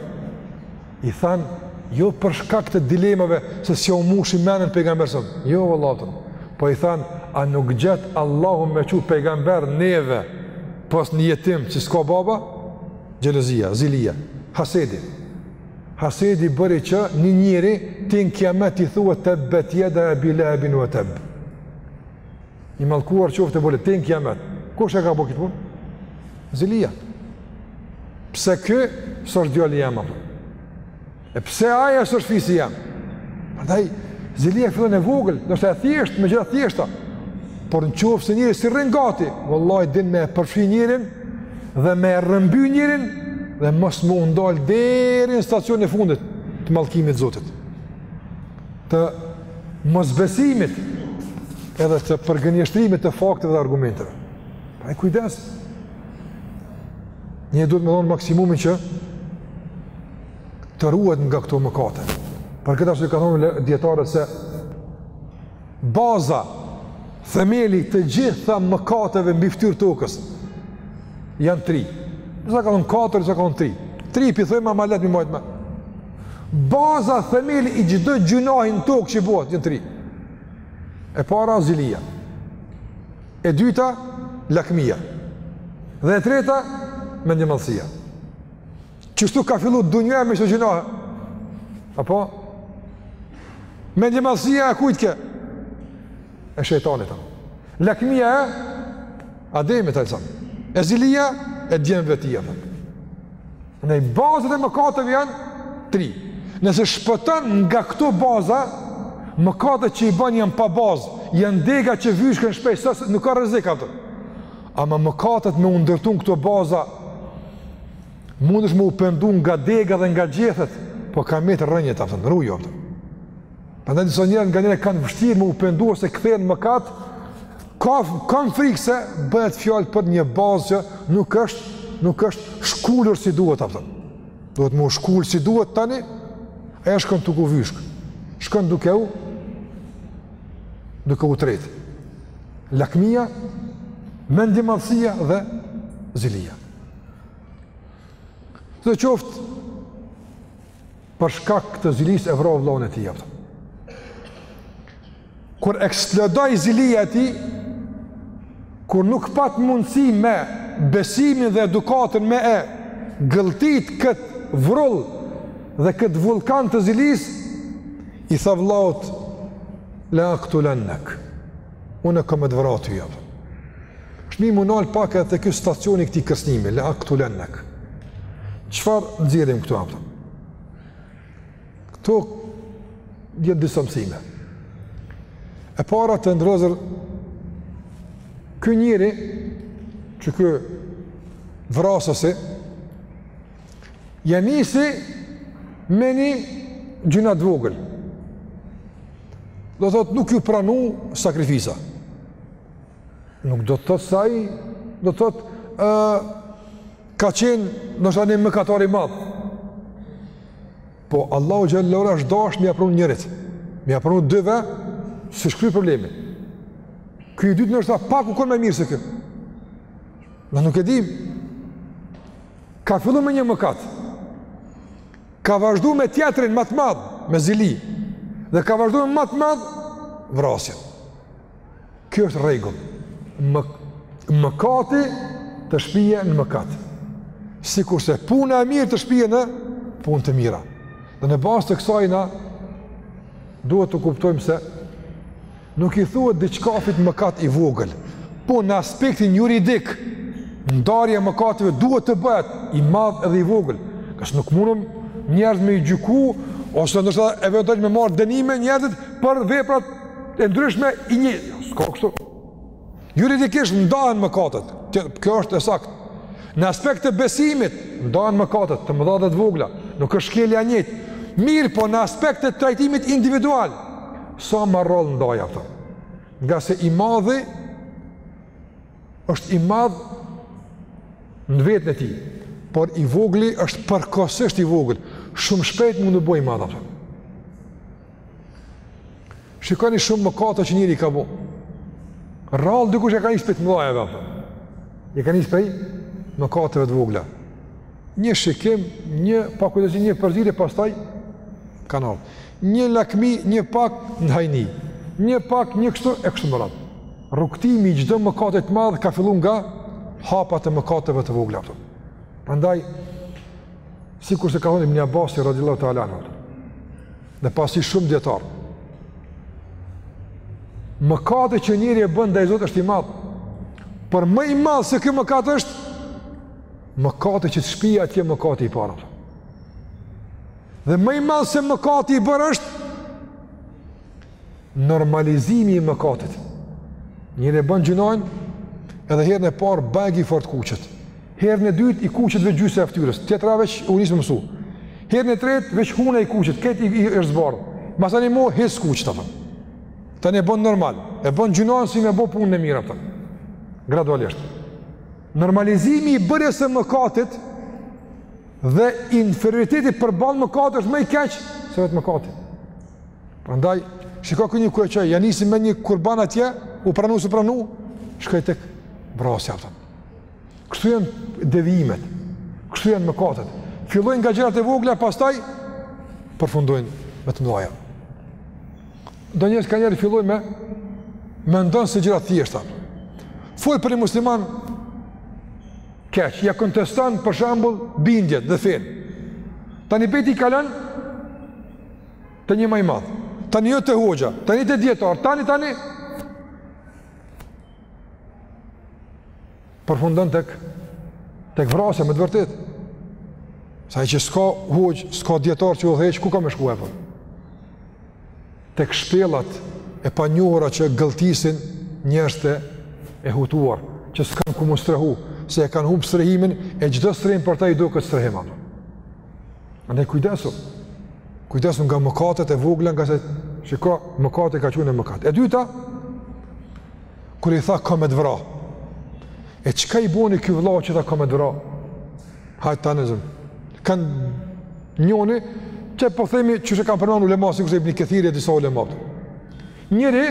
I thanë jo për shkak të dilemave se s'jau mushi mendën pejgamberi a.s. Jo vëllazën. Po i thanë, a nuk gjet Allahu me çu pejgamber neve pos një jetim që s'ka baba? Xhelozia, zilia, hasedi. Hasedi bëri që një njeri tej në kiamet i thuhet tebbet jeda Ebi Lehebin ue tebb. I mallkuar qoftë Ebu Leheb tej në kiamet. Kush e ka bërë këtë punë? Zilia. Pse ky s'është djali jem apo? E pse ai s'është fisi jem? Prandaj zilia fillon e vogël, ndoshta e thjeshtë me gjëra të thjeshta. Por në qoftë se njeri s'i rrin gati, vallahi din me e përfshi njerin dhe me e rrëmby njerin dhe mos me u ndal deri në stacionin e fundit të mallkimit të Zotit. të mosbesimit edhe të përgënjeshtrimit të fakteve dhe argumenteve. Pra kujdes. Njeri duhet me dhonë maksimumin që të ruhet nga këto mëkate. Për këtë ashtu kanë thonë dijetarët se baza, themeli i të gjitha mëkateve mbi ftyrë të tokës janë tri. Disa kanë thonë katër, disa kanë thonë tri. Tri, po i thojmë, ma lehtë me i majtë men. Baza themeli i çdo gjynahi në tokë që bëhet janë tri. E para zilia. E dyta lakmia. Dhe e treta mendjemadhësia. Qështu ka fillu dynja me çdo gjynahe. Apo mendjemadhësia e kujt ke? E shejtanit. Lakmia e Ademit alejhi selam. E zilia e djemve të tij. Ndaj bazat e mëkateve janë tri. Nëse shpëton nga këto baza, mëkatet që i bën janë pa bazë, janë dega që vyshken shpejt, se s' nuk ka rrezik, apton. Ama mëkatet me u ndërtu n'këto baza mundesh me u pendu nga dega dhe nga gjethet, po ka met rrënjët, apton, rruju, apton. Prandaj disa njerëz nganjëherë kanë vështirë me u penduar se kthehen n'mëkat, ka kam frikë se bëhet fjalë për një bazë që nuk është nuk është shkulur si duhet, apton. Duhet me u shkul si duhet tani. Ai shkon tu u vyshk. Shkon duke u duke u tret. Lakmia, mendjemadhësia dhe zilia. Do qoftë për shkak të zilisë e vrau vllanë e tij, apton. Kur eksplodoi zilia e tij, kur nuk pat mundësi me besimin dhe edukatën me e gëlltit këtë vrull dhe këtë vullkan të zilisë, i tha vllaut, le aktulennek, Unë kam me të vra ty, apton. Qesh me u nal pak edhe te ky stacioni i këtij kërcnimi, le aktulennek. Çfarë nxjerrim këtu, apton? Këtu janë disa mësime. E para të nderuar vllezër, ky njeri që ke vrasësi, Ia nisi me një gjynah të vogël. Do thot nuk iu pranu sakrifica. Nuk do të thot se ai do të thot ka qen ndoshta ni mëkatar i madh. Po Allahu xhallahu ora është dasht me ia pranu njërit. Me ia pranu dyve s'ish kry problemi. Ky i dytë ndoshta pak u kon më mirë se ky. Na nuk e dim. Ka fillu me një mëkat. Ka vazhdu me tjetrin ma të madh, me zili. Dhe ka vazhdu me ma të madh, vrasjen. Kjo është rregull. Më, mëkati të shpije në mëkat. Sikurse puna e mirë të shpije në punë të mira. Dhe në bazë të kësajna, duhet të kuptojmë se Nuk i thuhet diçkafit mëkat i vogël, po në aspektin juridik, ndarja e mëkateve duhet të bëhet i madh edhe i vogël, se nuk munden njerëzit me i gjyku, ose ndoshta edhe eventualisht me marrë dënime njerëzit për veprat e ndryshme i një, s'ka kështu. Juridikisht ndahen mëkatet. Kjo, kjo është e saktë. Në aspekt të besimit ndahen mëkatet të mëdha dhe të vogla. Nuk është shkelja e njëjtë. Mirë, po në aspekt të trajtimit individual sa ma rrallë ndaji ato. Ngase i madhi është i madh në veten e tij, por i vogli është përkohësisht i vogël. Shumë shpejt mund të bëhet i madh ato. Shikoni shumë mëkate që njeri i ka bo. Rrallë dikush e ka nis prej të mëdhajave ato. E ka nis prej mëkateve të vogla. Një shikim, një pakujdesi, një përzierje, pastaj kalon. Një lakmi, një pak në hajni. Një pak, një kështu, e kështu me radhë. Rrugëtimi i çdo mëkati të madh ka fillu nga hapat e mëkateve të vogla. Prandaj, sikurse ka thonë Ibn Abasi, radillahu ta'ala anhu, Dhe pas tij shumë dijetarë. Mëkati që njeri e bën ndaj Zotit është i madh. Por më i madh se ky mëkat është mëkati që të shpie atje, mëkati i parë. Dhe më i madh se mëkati i bërë është, normalizimi i mëkatit. Njeri e bon gjynahin edhe herën e parë veç fort kuqet. Herën e dytë i kuqet veç gjysa e fytyrës, tjetra veç u nis me u mësu. Herën e tretë veç huna i kuqet, krejt është zbardh. Masanej mo hiç s'kuqet apo. Tani e bën normal, e bon gjynahin si me bo punën e mirë apo. Gradualisht. Normalizimi i bërjes së mëkatit dhe inferioriteti përballë mëkatit është më i keq se vetë mëkati. Prandaj, shiko këtë ku e çoi, ia nisi me një kurban atje, u pranu s'u pranu, shkoi te vrasja, pëtëm. Kështu janë devijimet, kështu janë mëkatet. Fillojnë nga gjërat e vogla, pastaj përfundojnë me të mdhaja. Do njerëz kanihere fillojnë me mendon se gjërat thjeshta. Fol për një musliman, keq, ia konteston për shembull bindjet dhe fenë. Tani vetë kalon, Te një ma i madh. Tani jo te hoxha, tani te dijetar, tani tani. Përfundon tek tek vrasja me të vërtetë. Saqë s'ka hoxhë, s'ka dijetar që udhëheq ku ka me shku? Epo tek shpellat e panjohura që gëlltisin njerëzit e hutuar, që s'kanë ku m'u strehu, se e kanë humb strehimin e çdo strehim për ta i duket strehim apo. Andaj kujdesu, kujdesu nga mëkatet e vogla, ngase shika mëkati ka çu në mëkat. E dyta, kur i tha kam me të vra, e çka i boni ky vlla që i tha kam me të vra? Hajt ta zëmë, kanë njoni, që po themi qysh e kanë përmend ulema, sikurse Ibni Kethiri e disa ulema. Njëri,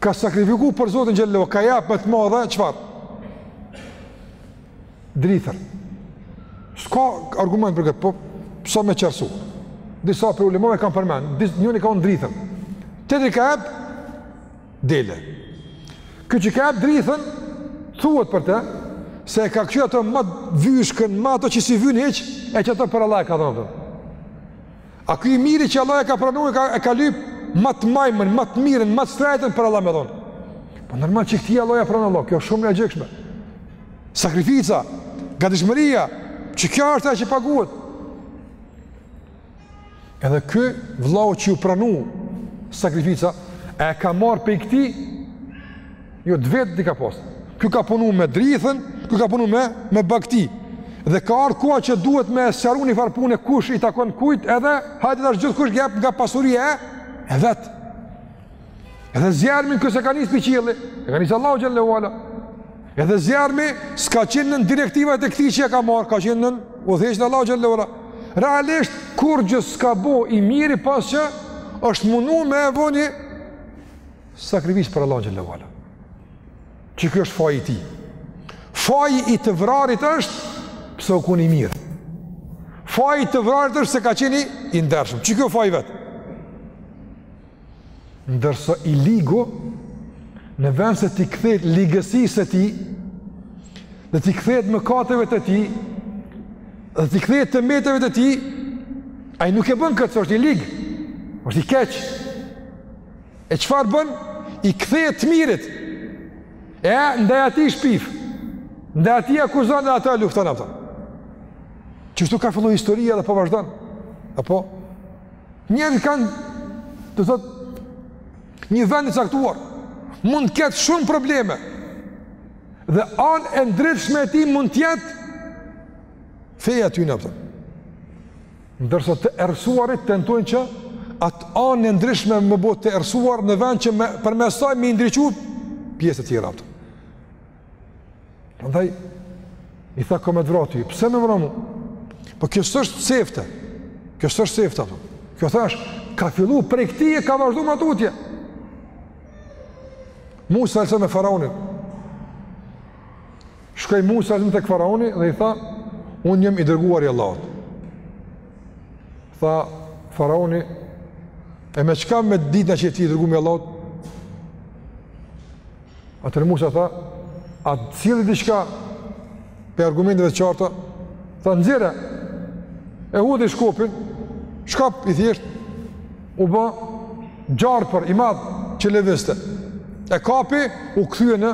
ka sakrifiku për Zotin xhelle, ka jap më të madhe, çfarë? drithër. S'ka argument për këtë, po sa me qartësu. Disa prej ulemave kanë përmend, njoni ka dhon drithën. Tjetri ka ep, dele. Ky që ka ep drithën, thuhet për te, se e ka kqyr ato ma vyshkën, ma ato që s'i vyn hiç, e qato për Allah e ka dhënë. A ky i miri që Allahu e ka pranu e ka, e ka lyp ma të majmën, ma të mirën, ma të shtrejtën për Allah me dhonë. Po normal që këtij Allahu ja pranon Allahu, kjo shumë e logjikshme. Sakrifica, gadishmëria, qekjo është ajo që paguhet. Edhe ky vllau që ju pranu sakrifica, e ka marrë prej këtij, Jo të vet i ka pas. Ky ka punu me drithën, ky ka punu me, me bakti. Dhe ka ardh koha që duhet me sqaru një farë pune kush i takon kujt edhe hajt tash gjithkush jep nga pasuria e, e vet. Edhe zjarmin ky s'e ka nis prej qielli, e ka nis Allahu xhelle ve ala. Edhe zjarmi s'ka qenë nën direktivat e këtij që e ka marrë, ka qenë nën udhëheqjen e Allahut xhelle ve ala. Realisht, kurgjë s'ka bo i miri pos që është munu me bo një Sakrificë për Allahun xhelle ve ala. Qekjo është faji i tij. Faji i të vrarit është pse u kon i mirë. Faji i të vrarit është se ka qenë i ndershëm. Qekjo faj vetëm. Ndërsa i ligu, në vend se t'i kthehet ligësisë së tij, dhe t'i kthehet mëkateve të tij, dhe t'i kthehet të metave të tij, ai nuk e bën këtë, se është i lig, është i keq, E çfarë bën? I kthehet të mirit. E ndaj atij shpif. Ndaj atij akuzon dhe ata lufton ata. Qështu ka fillu historia dhe po vazhdon. Apo njerëzit kanë, do të thotë, një vend i caktuar. Mund të ketë shumë probleme. Dhe anë e ndritshme e tij mund të jetë feja e tyne, kupton. Ndërsa të errësuarit tentojnë që atë anë e ndritshme me bo të errësuar në vend që me, përmes saj me i ndriçu pjesët tjera, kupton. Prandaj i tha kom me t'vra ty, pse me m'vra mu? Po kjo s'është sefte. Kjo s'është sefte, kupton. Kjo thash, ka fillu prej këti e ka vazhdu ma tutje. Musa alejhi selam me faraonin. Shkoi Musa alejhi selam tek faraoni dhe i tha, "Unë jam i dërguar i Allahut." Tha faraoni, "E me çka me ditën që ti i dërguar i Allahut?" Atëherë Musa tha, "A t'sjelli diçka prej argumenteve të qarta?" Tha, "Nxirre." E hudhi shkopin, shkop i thjesht. U bo gjarpër i madh që lëvizte. E kapi, u kthye në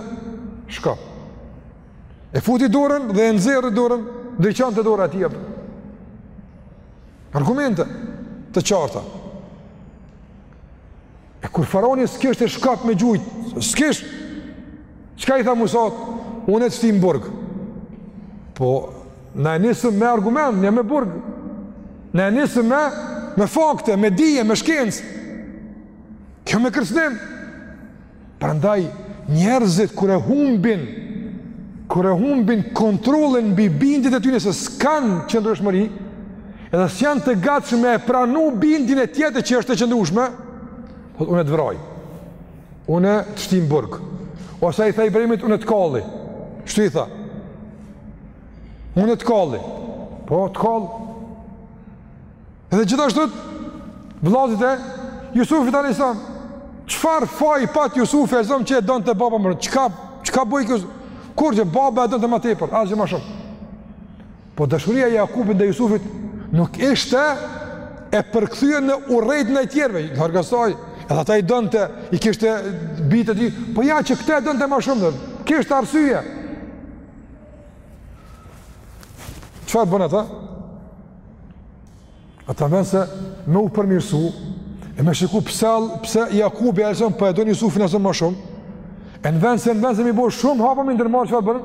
shkop. E futi dorën dhe e nxjerr dorën, ndriçonte dora e tij. Argumente të qarta. E kur faraoni s'kishte shkop me gjujt, s'kish. Çka i tha Musas? Unë të shti n'burg. Po Na e nisëm me argument, ai me burg. Na e nisëm me me fakte, me dije, me shkencë. Kjo me kërcënim. Prandaj njerëzit kur e humbin kur e humbin kontrollin mbi bindjet e tyre se s'kan qëndrueshmëri, edhe s'janë të gatshëm me pranu bindjen e tjetër që është e qëndrueshme, thotë unë të vroj. Unë të shti n'burg. Ose ai i tha Ibrahimit unë të kalli. Kshtu i tha? Unë të kalli. Po të kall. Edhe gjithashtu vllaznit e Jusufit alejhi selam. Çfarë faj pat Jusufi alejhi selam që e donte baba më? Çka çka boi ky? Kurgjo, baba e donte më tepër, asgjë ma shumë. Po dashuria e Jakubit ndaj Jusufit nuk ishte e përkthyer në urrejtje ndaj tjerëve, larg asaj, edhe ata i donte, i kishte bijtë e tij, po ja që këtë e donte më shumë, kishte arsye. Çfarë bënë ata? Ata n'vend se me u përmirësu, e me shiku pse, pse Jakubi alejhi selam po e don Jusufin alejhi selam ma shumë, e në vend se në vend se me i bo shumë hapa me i ndërmarrë, çfarë bënë,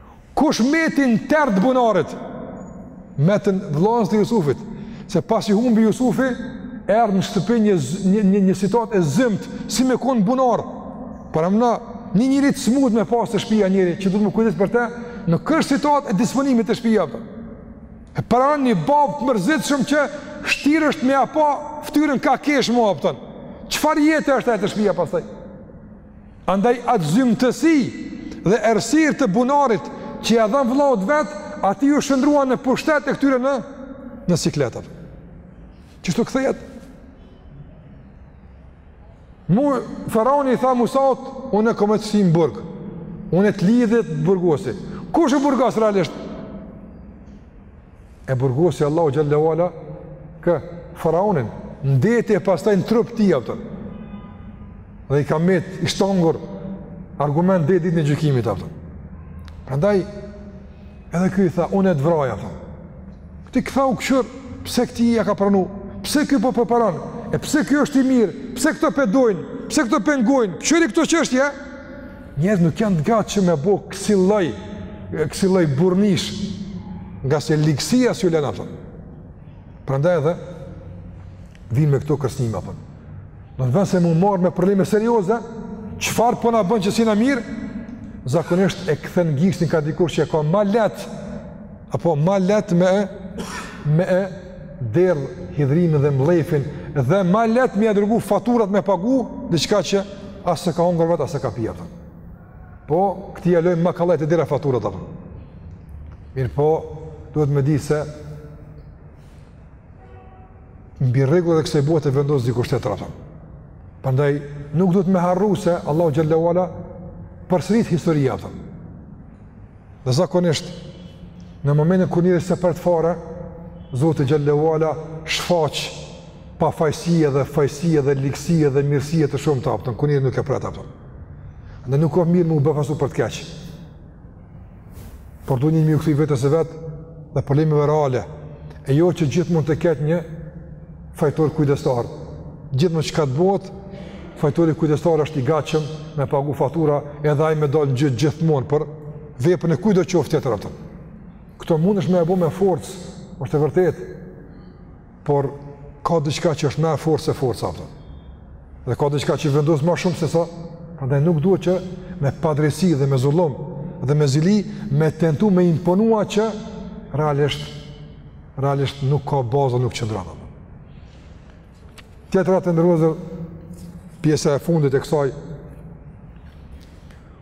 Kush meti n'terr të bunarit? Metën vllaznit e Jusufit, se pasi humbi Jusufi, erdh në shtëpi një, një, një, një situatë e zymtë, si me konë bunar. Paramendo, një njeri të smut me pas te shpia njeri, që duhet me u kujdes për te, nuk është situatë e disponimit te shpia, kupton. E paramendo një babë të mërzitshëm që shtirë është me ia pa ftyrën kah kesh ma, kupton, çfarë jete është ajo te shpia pastaj? Andaj atë zymtësi dhe errësirë të bunarit që ia dhanë vëllaut vet, atij u shndërrua në pushtet e këtyre në në sikletat. Qështu kthehet. Mu faraoni i tha Musaut, unë kam me të shti në burg. Unë të lidh e të burgosi. Kush u burgos realisht? E burgosi Allahu xhelle ue ala kë? Faraonin, në det e pastaj në trup të tij, a kupton. Dhe i ka met i shtangur argument deri ditën e gjykimit, a kupton. Prandaj edhe ky i tha unë të vraj atë. Ti kthehu kqyr, pse këtij ia ka pranu? Pse ky po përparon? E pse ky është i mirë? Pse këtë po e dojnë? Pse këtë po e ngojnë? Kqyri këto çështje? Njerëz nuk janë të gatshëm me bo kësi lloj, kësi lloj burrnish, ngase ligësia s'ju len, a kupton. Prandaj edhe vijnë me këto kërcënime, a kupton. Në vend se m'u marrë me probleme serioze, çfarë po na bënë që s'jena mirë, zakonisht e kthejnë gishtin ka dikush që e ka ma lehtë, apo ma lehtë me e, me e derdh hidhërimin dhe mllefin, dhe ma lehtë me ia dërgu faturat me pagu diçka që as s'e ka hongër vetë, as s'e ka pi, a kupton. Po, këtij ia lojmë ma kollaj te dera faturat, a kupton. Mirëpo, duhet me di se, mbi rregullat e kësaj bote vendos dikush tjetër, a kupton. Prandaj, nuk duhet me harru se Allahu xhelle ue ala përsërit histori, a kupton. Dhe zakonisht, në momentin kur njeri s'e pret fare, Zoti xhelle ue ala shfaq pafajësi edhe fajësi edhe ligësi edhe mirësi të shumta, a kupton, kur njeri nuk e pret, a kupton. Andaj nuk o mirë me u befasu për të keq. Por duhet njeri me iu kthy vetes së vet dhe problemeve reale. E jo që gjithmonë të ketë një fajtor kujdestar. Gjithmonë çka të bëhet, fajtori kujdestar është i gatshëm me pagu fatura, edhe ai me dal gjë gjithmonë për veprën e kujtdo qoftë tjetër, a kupton. Këto mundesh me e bo me forcë, është e vërtetë. Por ka diçka që është më e fortë se forca, a kupton. Dhe ka diçka që vendos më shumë se sa, prandaj nuk duhet që me padrejtësi dhe me zullum dhe me zili me tentu me imponu atë që realisht realisht nuk ka bazë, nuk qëndron. Tjetra të nderuar vëllezër, pjesa e fundit e kësaj,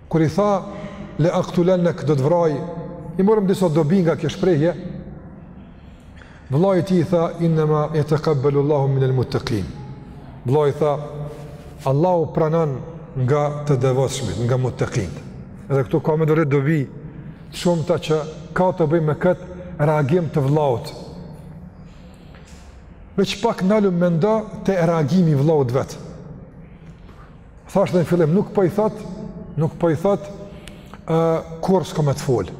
kur i tha, le aktulenneke, do të vraj, i morëm disa dobi nga kjo shprehje, vëllai i tij i tha, innema jetekabbelu Allahu minel muttekin. Vëllai i tha, Allahu pranon nga të devotshmit, nga muttekinët. Edhe këtu ka me dërrit dobi, të shumta që ka të bëjë me këtë reagim të vëllaut. Veç pak nalu mendo te reagimi i vëllaut vet. Thash në fillim, nuk po i thot, nuk po i thot ë uh, kurrë s'kom me të fol.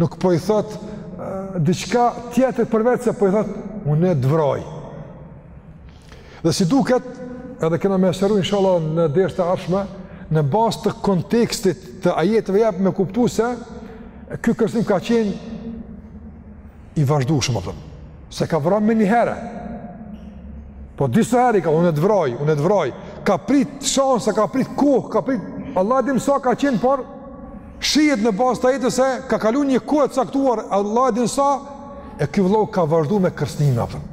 Nuk po i thot uh, diçka tjetër përveç se po i thot unë të vraj. Dhe si duket, edhe kena me e sqaru, inshallah, në derset e ardhshme, në bazë të kontekstit të ajeteve jep me kuptu se ky kërcnim ka qenë i vazhdueshëm, kupton. S'e ka vra menjëherë, po disa herë i ka, unë të vraj, unë të vraj, ka prit shansa, ka prit kohë, ka prit, Allahu e din sa ka qenë, por shihet në bazë të ajetit se ka kalu një kohë e caktuar, Allahu e din sa, e ky vllau ka vazhdu me kërcnime, kupton.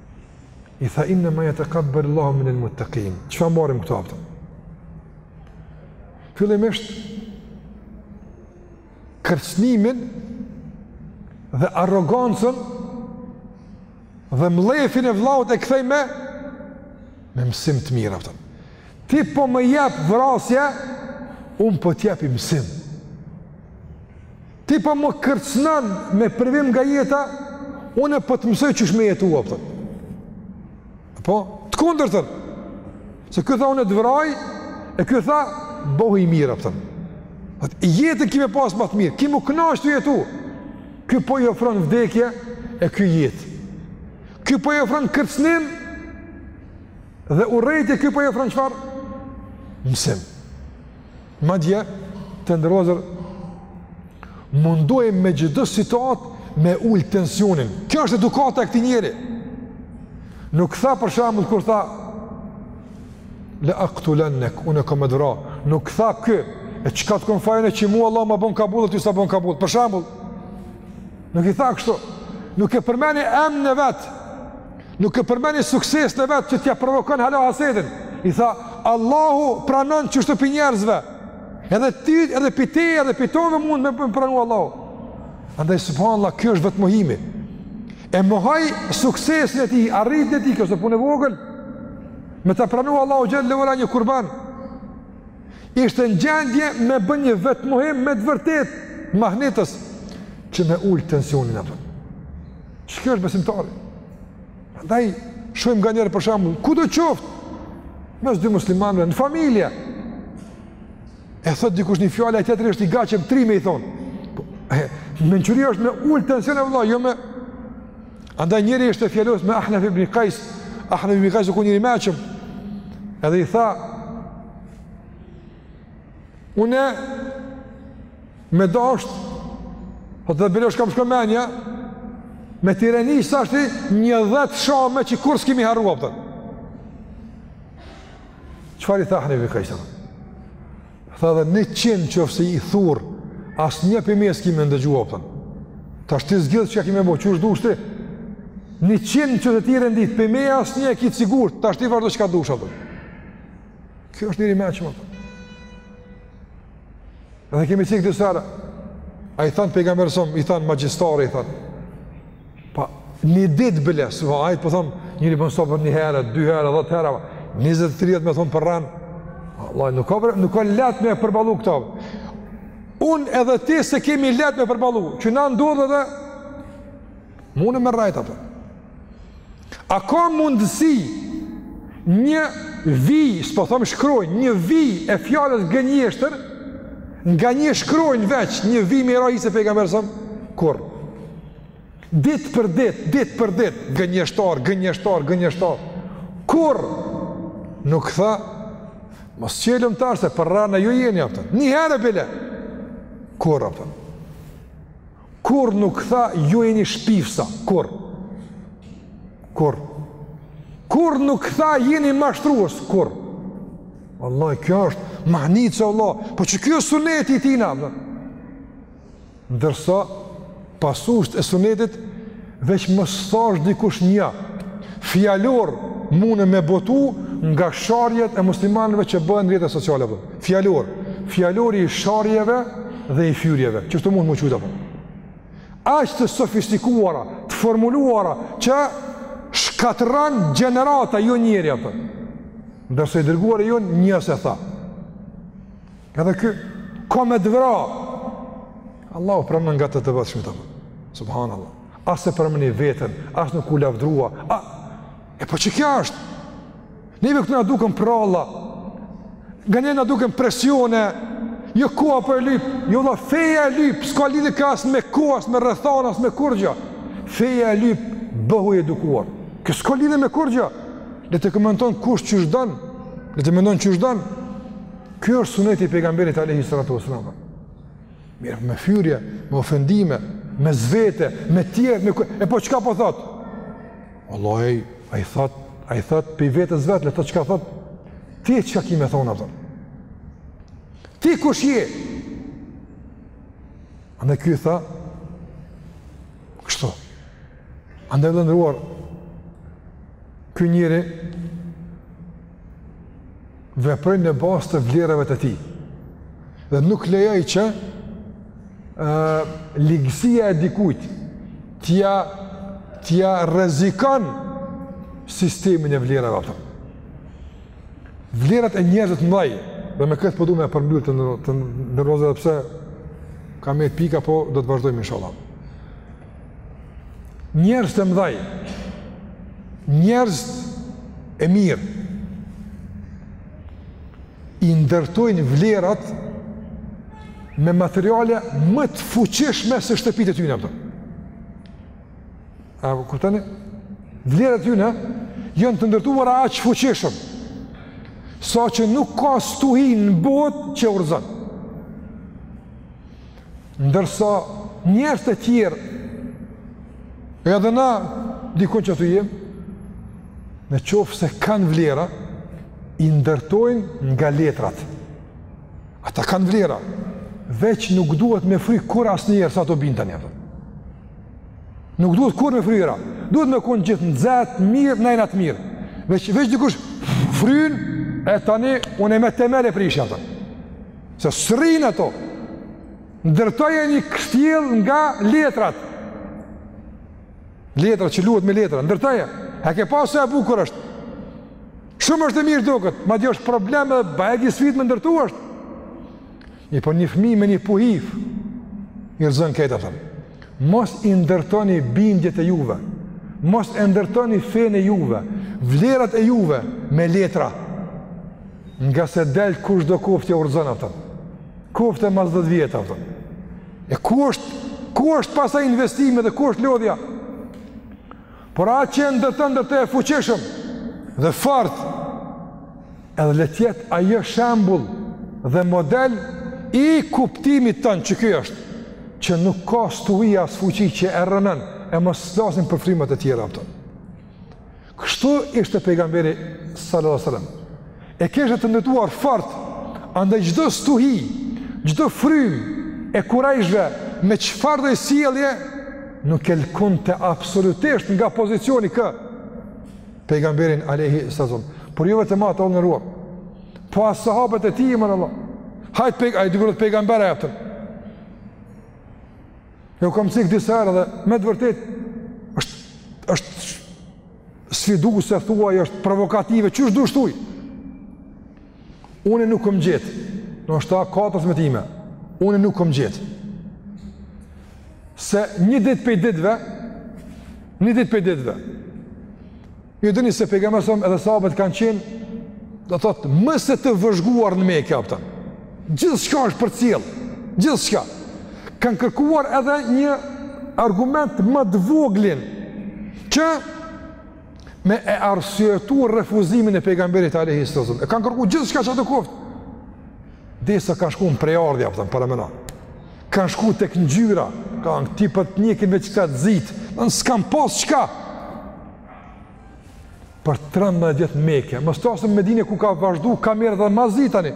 I tha inna ma yataqabbal Allahu min al-muttaqin. Çfarë marrim këtu, kupton? Fillimisht kërcënimin dhe arrogancën dhe mllefin e vllaut e kthej me me mësim të mirë, kupton. Ti po më jep vrasje, un po të jap mësim. Ti po më kërcënon me privim nga jeta, unë po të mësoj qysh me jetu, kupton. Po, të kundërtën. Se ky tha unë të vraj, e ky tha bëhu i mirë, kupton. Jetën ki me pas ma të mirë, ki me u kënaq tu jetu. Ky po i ofron vdekje e ky jetë. Ky po i ofron kërcënim dhe urrejtje ky po i ofron çfarë? Mësim. Madje, të nderuar vëllezër, mundohet me çdo situatë me ul tensionin. Kjo është edukata e këtij njeri. Nuk tha për shembull kur tha le aktulennek, unë kom me t'vra. Nuk tha ky, e çka të kom faj unë që mu Allahu ma bon kabul e ty s'ta bon kabul. Për shembull, nuk i tha kështu. Nuk e përmeni emnin e vet. Nuk e përmeni suksesin e vet që t'ia provokon hala hasedin. I tha, Allahu pranon kështu pi njerëzve. Edhe ti, edhe pi te, edhe pi tove mund me pranu Allahu. Andaj, subhanallah, kjo është vetëmohim. E mohoi suksesin e tij, arritjen e tij, kjo s'ë punë e vogël. Me ta pranu Allahu xhel-le ve ala një kurban. Ishte në gjendje me bë një vetëmohim me të vërtetë mahnitës që me ul tensionin, kupton. Ky është besimtari. Andaj, shohim nganjëherë për shembull, kudo qoftë, mes dy muslimanëve, në familje. E thot dikush një fjalë, e tjetri është i gatshëm, tri me i thonë. Po, mençuria është me ul tensionin, vlla, jo me... Andaj njëri ishte fjalos me Ahnef ibn Kajs, Ahnef ibn Kajs u ku njëri meqëm, edhe i tha, une Me dashtë, po të bilosh kam shko menja, me t'i renish sa shti një dhetë shame që kur s'kemi harrua, pëtën. Qëfar i thahni vi ka i shëtë? Tha dhe në qenë që ofse i thurë, asë një për mes kemi ndëgjua, pëtën. Ta shti zgjithë që kemi bo, që është du shti? Në qenë që të ti rendit, për me asë një e kitë sigur, ta shti vazhdo që ka du shëtë. Kjo është njëri me që më pëtën. Edhe kemi cek disa herë, a i thanë pejgamberit alejhi selam, i thanë magjistar e, i thanë. Pa, një ditë bile, së fa, ai të po thom, njeri bon sabër një herë, dy herë, dhetë herë, 20-30 me thonë po rren. Vallahi, nuk ka, nuk ka lehtë me përbalu këta. Unë edhe ti s'e kemi lehtë me përbalu, që na ndodh edhe, munem me rrejtë, a kupton. A ka mundësi një vijë, s'po them shkronjë, një vijë e fjalës gënjeshtër, nga një shkronjë veç, një vijë me i ra hise pejgamberit alejhi selam? Kurrë. Ditë për ditë, ditë për ditë, gënjeshtar, gënjeshtar, gënjeshtar. Kurrë. Nuk tha, mos qelëm tarë se për rrena ju jeni, a kupton. Një herë bile. Kurrë, a kupton? Kurrë nuk tha ju jeni shpifsa, kurrë. Kurrë. Kurrë nuk tha jeni mashtrues, kurrë. Vallahi, kjo është mahnitëse, vallahi, po qe ky suneti i tina, dhe. ndërsa pasuesit e sunetit Veç me dasht dikush një fjalor mun me botu nga sharjet e muslimanëve që bëhen në rrjetet sociale, a kupton. Fjalor, fjalori i sharjeve dhe i fyrjeve. Qështu mund m'u qujtë, a kupton. Aq të sofistikuara, të formuluara që shkatërron gjenerata jo njeri, a kupton. Ndërsa i dërguari jonë një s'e tha. Edhe ky ka me t'vra. Allahu pranon nga të devotshmit. Subhanallah. As s'e përmeni veten, as nuk u lavdërua. A, e po çka është? Neve këto na duken përralla, nganjëherë na duken presione, jo koha po e lyp, jo valla feja e lyp, s'ka lidhe kjo as me kohë, as me rrethana, as me kurgja. Feja e lyp, bëhu i edukuar. Kjo s'ka lidhe me kurgja. Le të komenton kush qysh don, le të mendon qysh don. Ky është suneti i pejgamberit alayhi salatu wasallam. Mirë, me fyrje, me ofendime, me zvete, me tjerë, me e po çka po thot? Wallahi, ai thot, ai thot pej vetes vet, le ta çka thot. Ti çka ki me thon, a kupton? Ti kush je? Andaj ky tha, kështu, andaj i nderuar ky njeri, Vepron në bazë të vlerave të tij. Dhe nuk lejon që ë ligësia e dikujt t'ia t'ia rrezikon sistemin e vlerave ato. Vlerat e njerëzve të mëdhenj, dhe me këtë po du me e përmbyll të nderuar edhe pse ka më pika po do të vazhdojmë inshallah. Njerëzit e mëdhaj, njerëzit e mirë, i ndërtojnë vlerat me materiale më të fuqishme se shtëpitë e tyne ato. A po kuptoni? Vlerat e tyne janë të ndërtuara aq fuqishëm saqë nuk ka stuhi në botë që i rrzon. ndërsa njerëz të tjerë edhe na dikon që të jemi në qoftë se kanë vlera i ndërtojnë nga letrat ata kanë vlera veç nuk duhet me fry kurrë asnjëherë se ato bijnë tani nuk duhet kurrë me fry era duhet me konë gjithë nxehtë mirë në hatër mirë veç, veç dikush fryn e tani unë e me temele e prishin Se s'rrinë ato, ndërtoje një kështjellë nga letrat. Letrat që luhet me letra, ndërtoje. E ke pa sa e bukur është. Shumë është e mirë duket, madje është problem dhe bajagi sfidë me ndërtu është. E po një fmi me një puhif, i rrëzon krejt ato. Mos i ndërtoni bindjet e juve, mos e ndërtoni fenë e juve, vlerat e juve me letra. Ngase del kushdo koftë ja rrzon apton. Koftë e mas dhetë vjet apton. E ku është, ku është pastaj investimi edhe ku është lodhja? Por ai që e ndërton dhe të fuqishëm dhe fort, edhe le të jetë ajo shembull dhe model i kuptimit tonë që kjo është, që nuk ka stuhi as fuqi që e rrënon, e mos flasim për frymat e tjera apton. Kështu ishte pejgamberi sallallahu alajhi wasallam. E kishte të ndërtuar fort, andaj çdo stuhi, çdo frymë e kurejshve me çfarëdo sjellje nuk e lkunte absolutisht nga pozicioni kë pejgamberin alajhi wasallam. Por jo vetëm ato të nderuar. Po as sahabët e tij vallah. Hajt pej, ai duhet pejgamber atë. E kam cekë disa herë dhe me të vërtetë është, është sfiduese thuaj është provokative, qysh dush thuj? Une nuk kom gjetë, ndoshta ka t'asme time, une nuk kom gjetë. Se një ditë pej ditëve, një ditë pej ditëve, Ju e dini se pejgamberi alejhi selam edhe sahabët kanë qenë do thotë më se të vëzhguar në Mekë, a kupton. Gjithçka është përcjell. Gjithçka. Kan kërkuar edhe një argument ma të voglin që me e arsyetu refuzimin e pejgamberit alejhi selam. E kanë kërku gjithçka çfarë të koftë. Disa kanë shku n'prejardhje, a kupton, paramendo. Kan shku tek ngjyra, kanë tipat një që me çka të zit. Nuk s'kan pas çka. për 13 vjet Mekë. Mos të flasim Medinë ku ka vazhdu kamera dhe ma zi tani.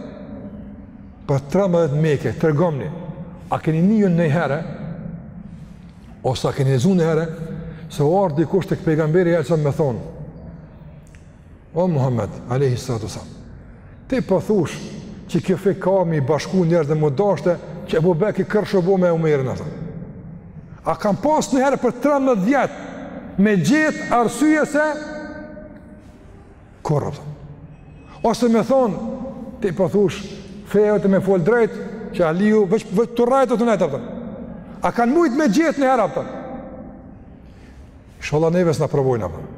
Për 13 vjet Mekë, tregomni. A keni niju nonjë herë? Ose a keni lexu një herë se u ardh dikush tek pejgamberi alejhi selam me thonë. O Muhammed, alejhi salatu selam, ti po thush që kjo fe ka me i bashku njerëz dhe m'u dashtë, qe Ebu Bekri kërsh u bo me Umerin, a kupton. A kanë pas një herë për 13 vjet me gjetë arsye se? Kurrë. Ose me thonë, ti po thush feja thotë me fol drejt, qe Aliu veç, veç tu rrejt o tu nejt, a kupton. A kanë mujtë me gjetë një herë, a kupton. Ishalla neve s'na provojnë, a kupton.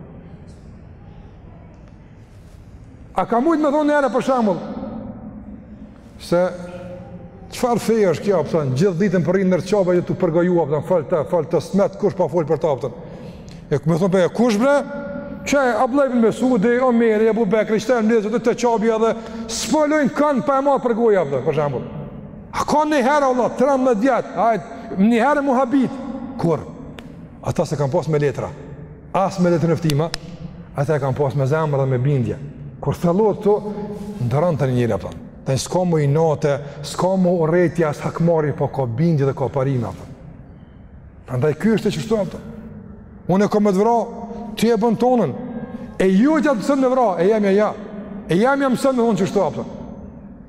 A kanë mujtë me thonë një herë për shambull, se çfarë feje është kjo, a kupton, po gjithë ditën po rrini në Qabe tu përgoju, a kupton, po falë të, falë të s'met, kush pa folë për ta, a kupton. Po e këmë thonë për e kush bre, qe Abdullah bin Mesudi, Omeri, Ebu Bekri, qëta e mlezët, te Qabja edhe s'po lojnë kend pa e marrë për goje, a kupton, për shambull. A ka një herë, Allah, 13 vjet, hajt, një herë m'u habitë, kurrë. Ata s'e kanë pas me letra, as me letërnjoftima, ata e kanë pas me zemër dhe me bindje. Kur thellohet këtu, ndërron tani njerin, a kupton. Tani s'ka ma inate, s'ka ma urrejtje, as hakmarrje, po ka bindje dhe ka parime, a kupton. Prandaj, kjo është e qështu, a kupton. Unë e kom me t'vra, ti e bën tonën, e ju e të të mësën me vra, e jam e ja, e jam e mësën me thonë qështu, a kupton.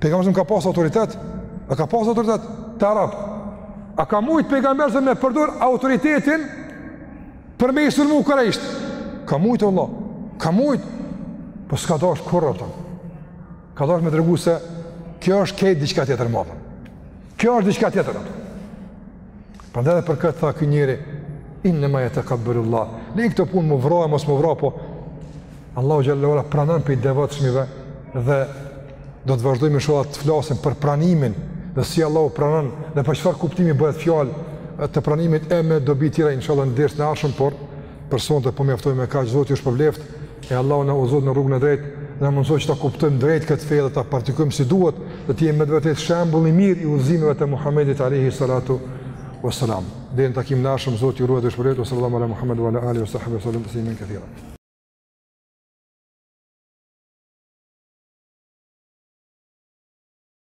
Pejgamberi alejhi selam ka pas autoritet, a ka pas autoritet te arabt. A ka mujt pejgamberi alejhi selam me përdor autoritetin për me i sulmu kurejshët? Ka mujt vallah. Ka mujt. Po s'ka dasht kurrë, a kupton. Ka dasht me tregu se kjo është krejt diçka tjetër më. Kjo është diçka tjetër. Prandaj edhe për këtë tha ky njeri innema jetekabbelullah. Lej këto punë, m'u vra e mos m'u vra po Allahu xhel-le ue ala pranon prej devotshmive dhe do të vazhdojmë inshallah të flasim për pranimin dhe si Allahu pranon dhe për çfarë kuptimi bëhet fjalë të pranimit e me dobi tjera inshallah në dersin e ardhshëm por Për sonte po mjaftoj me kaq, Zoti ju shpërbleft e Allahu na udhëzoftë në rrugën e drejtë, na mundësoftë që ta kuptojmë drejt këtë fe dhe ta praktikojmë si duhet, dhe të jemi me të vërtetë shembull i mirë i udhëzimeve të Muhamedit alayhi salatu wassalam. Deri në takimin e ardhshëm, Zoti ju ruajt dhe ju shpërbleft, sallallahu ala Muhammed wa ala alihi wa sahbihi wa sallam tasliman kathira.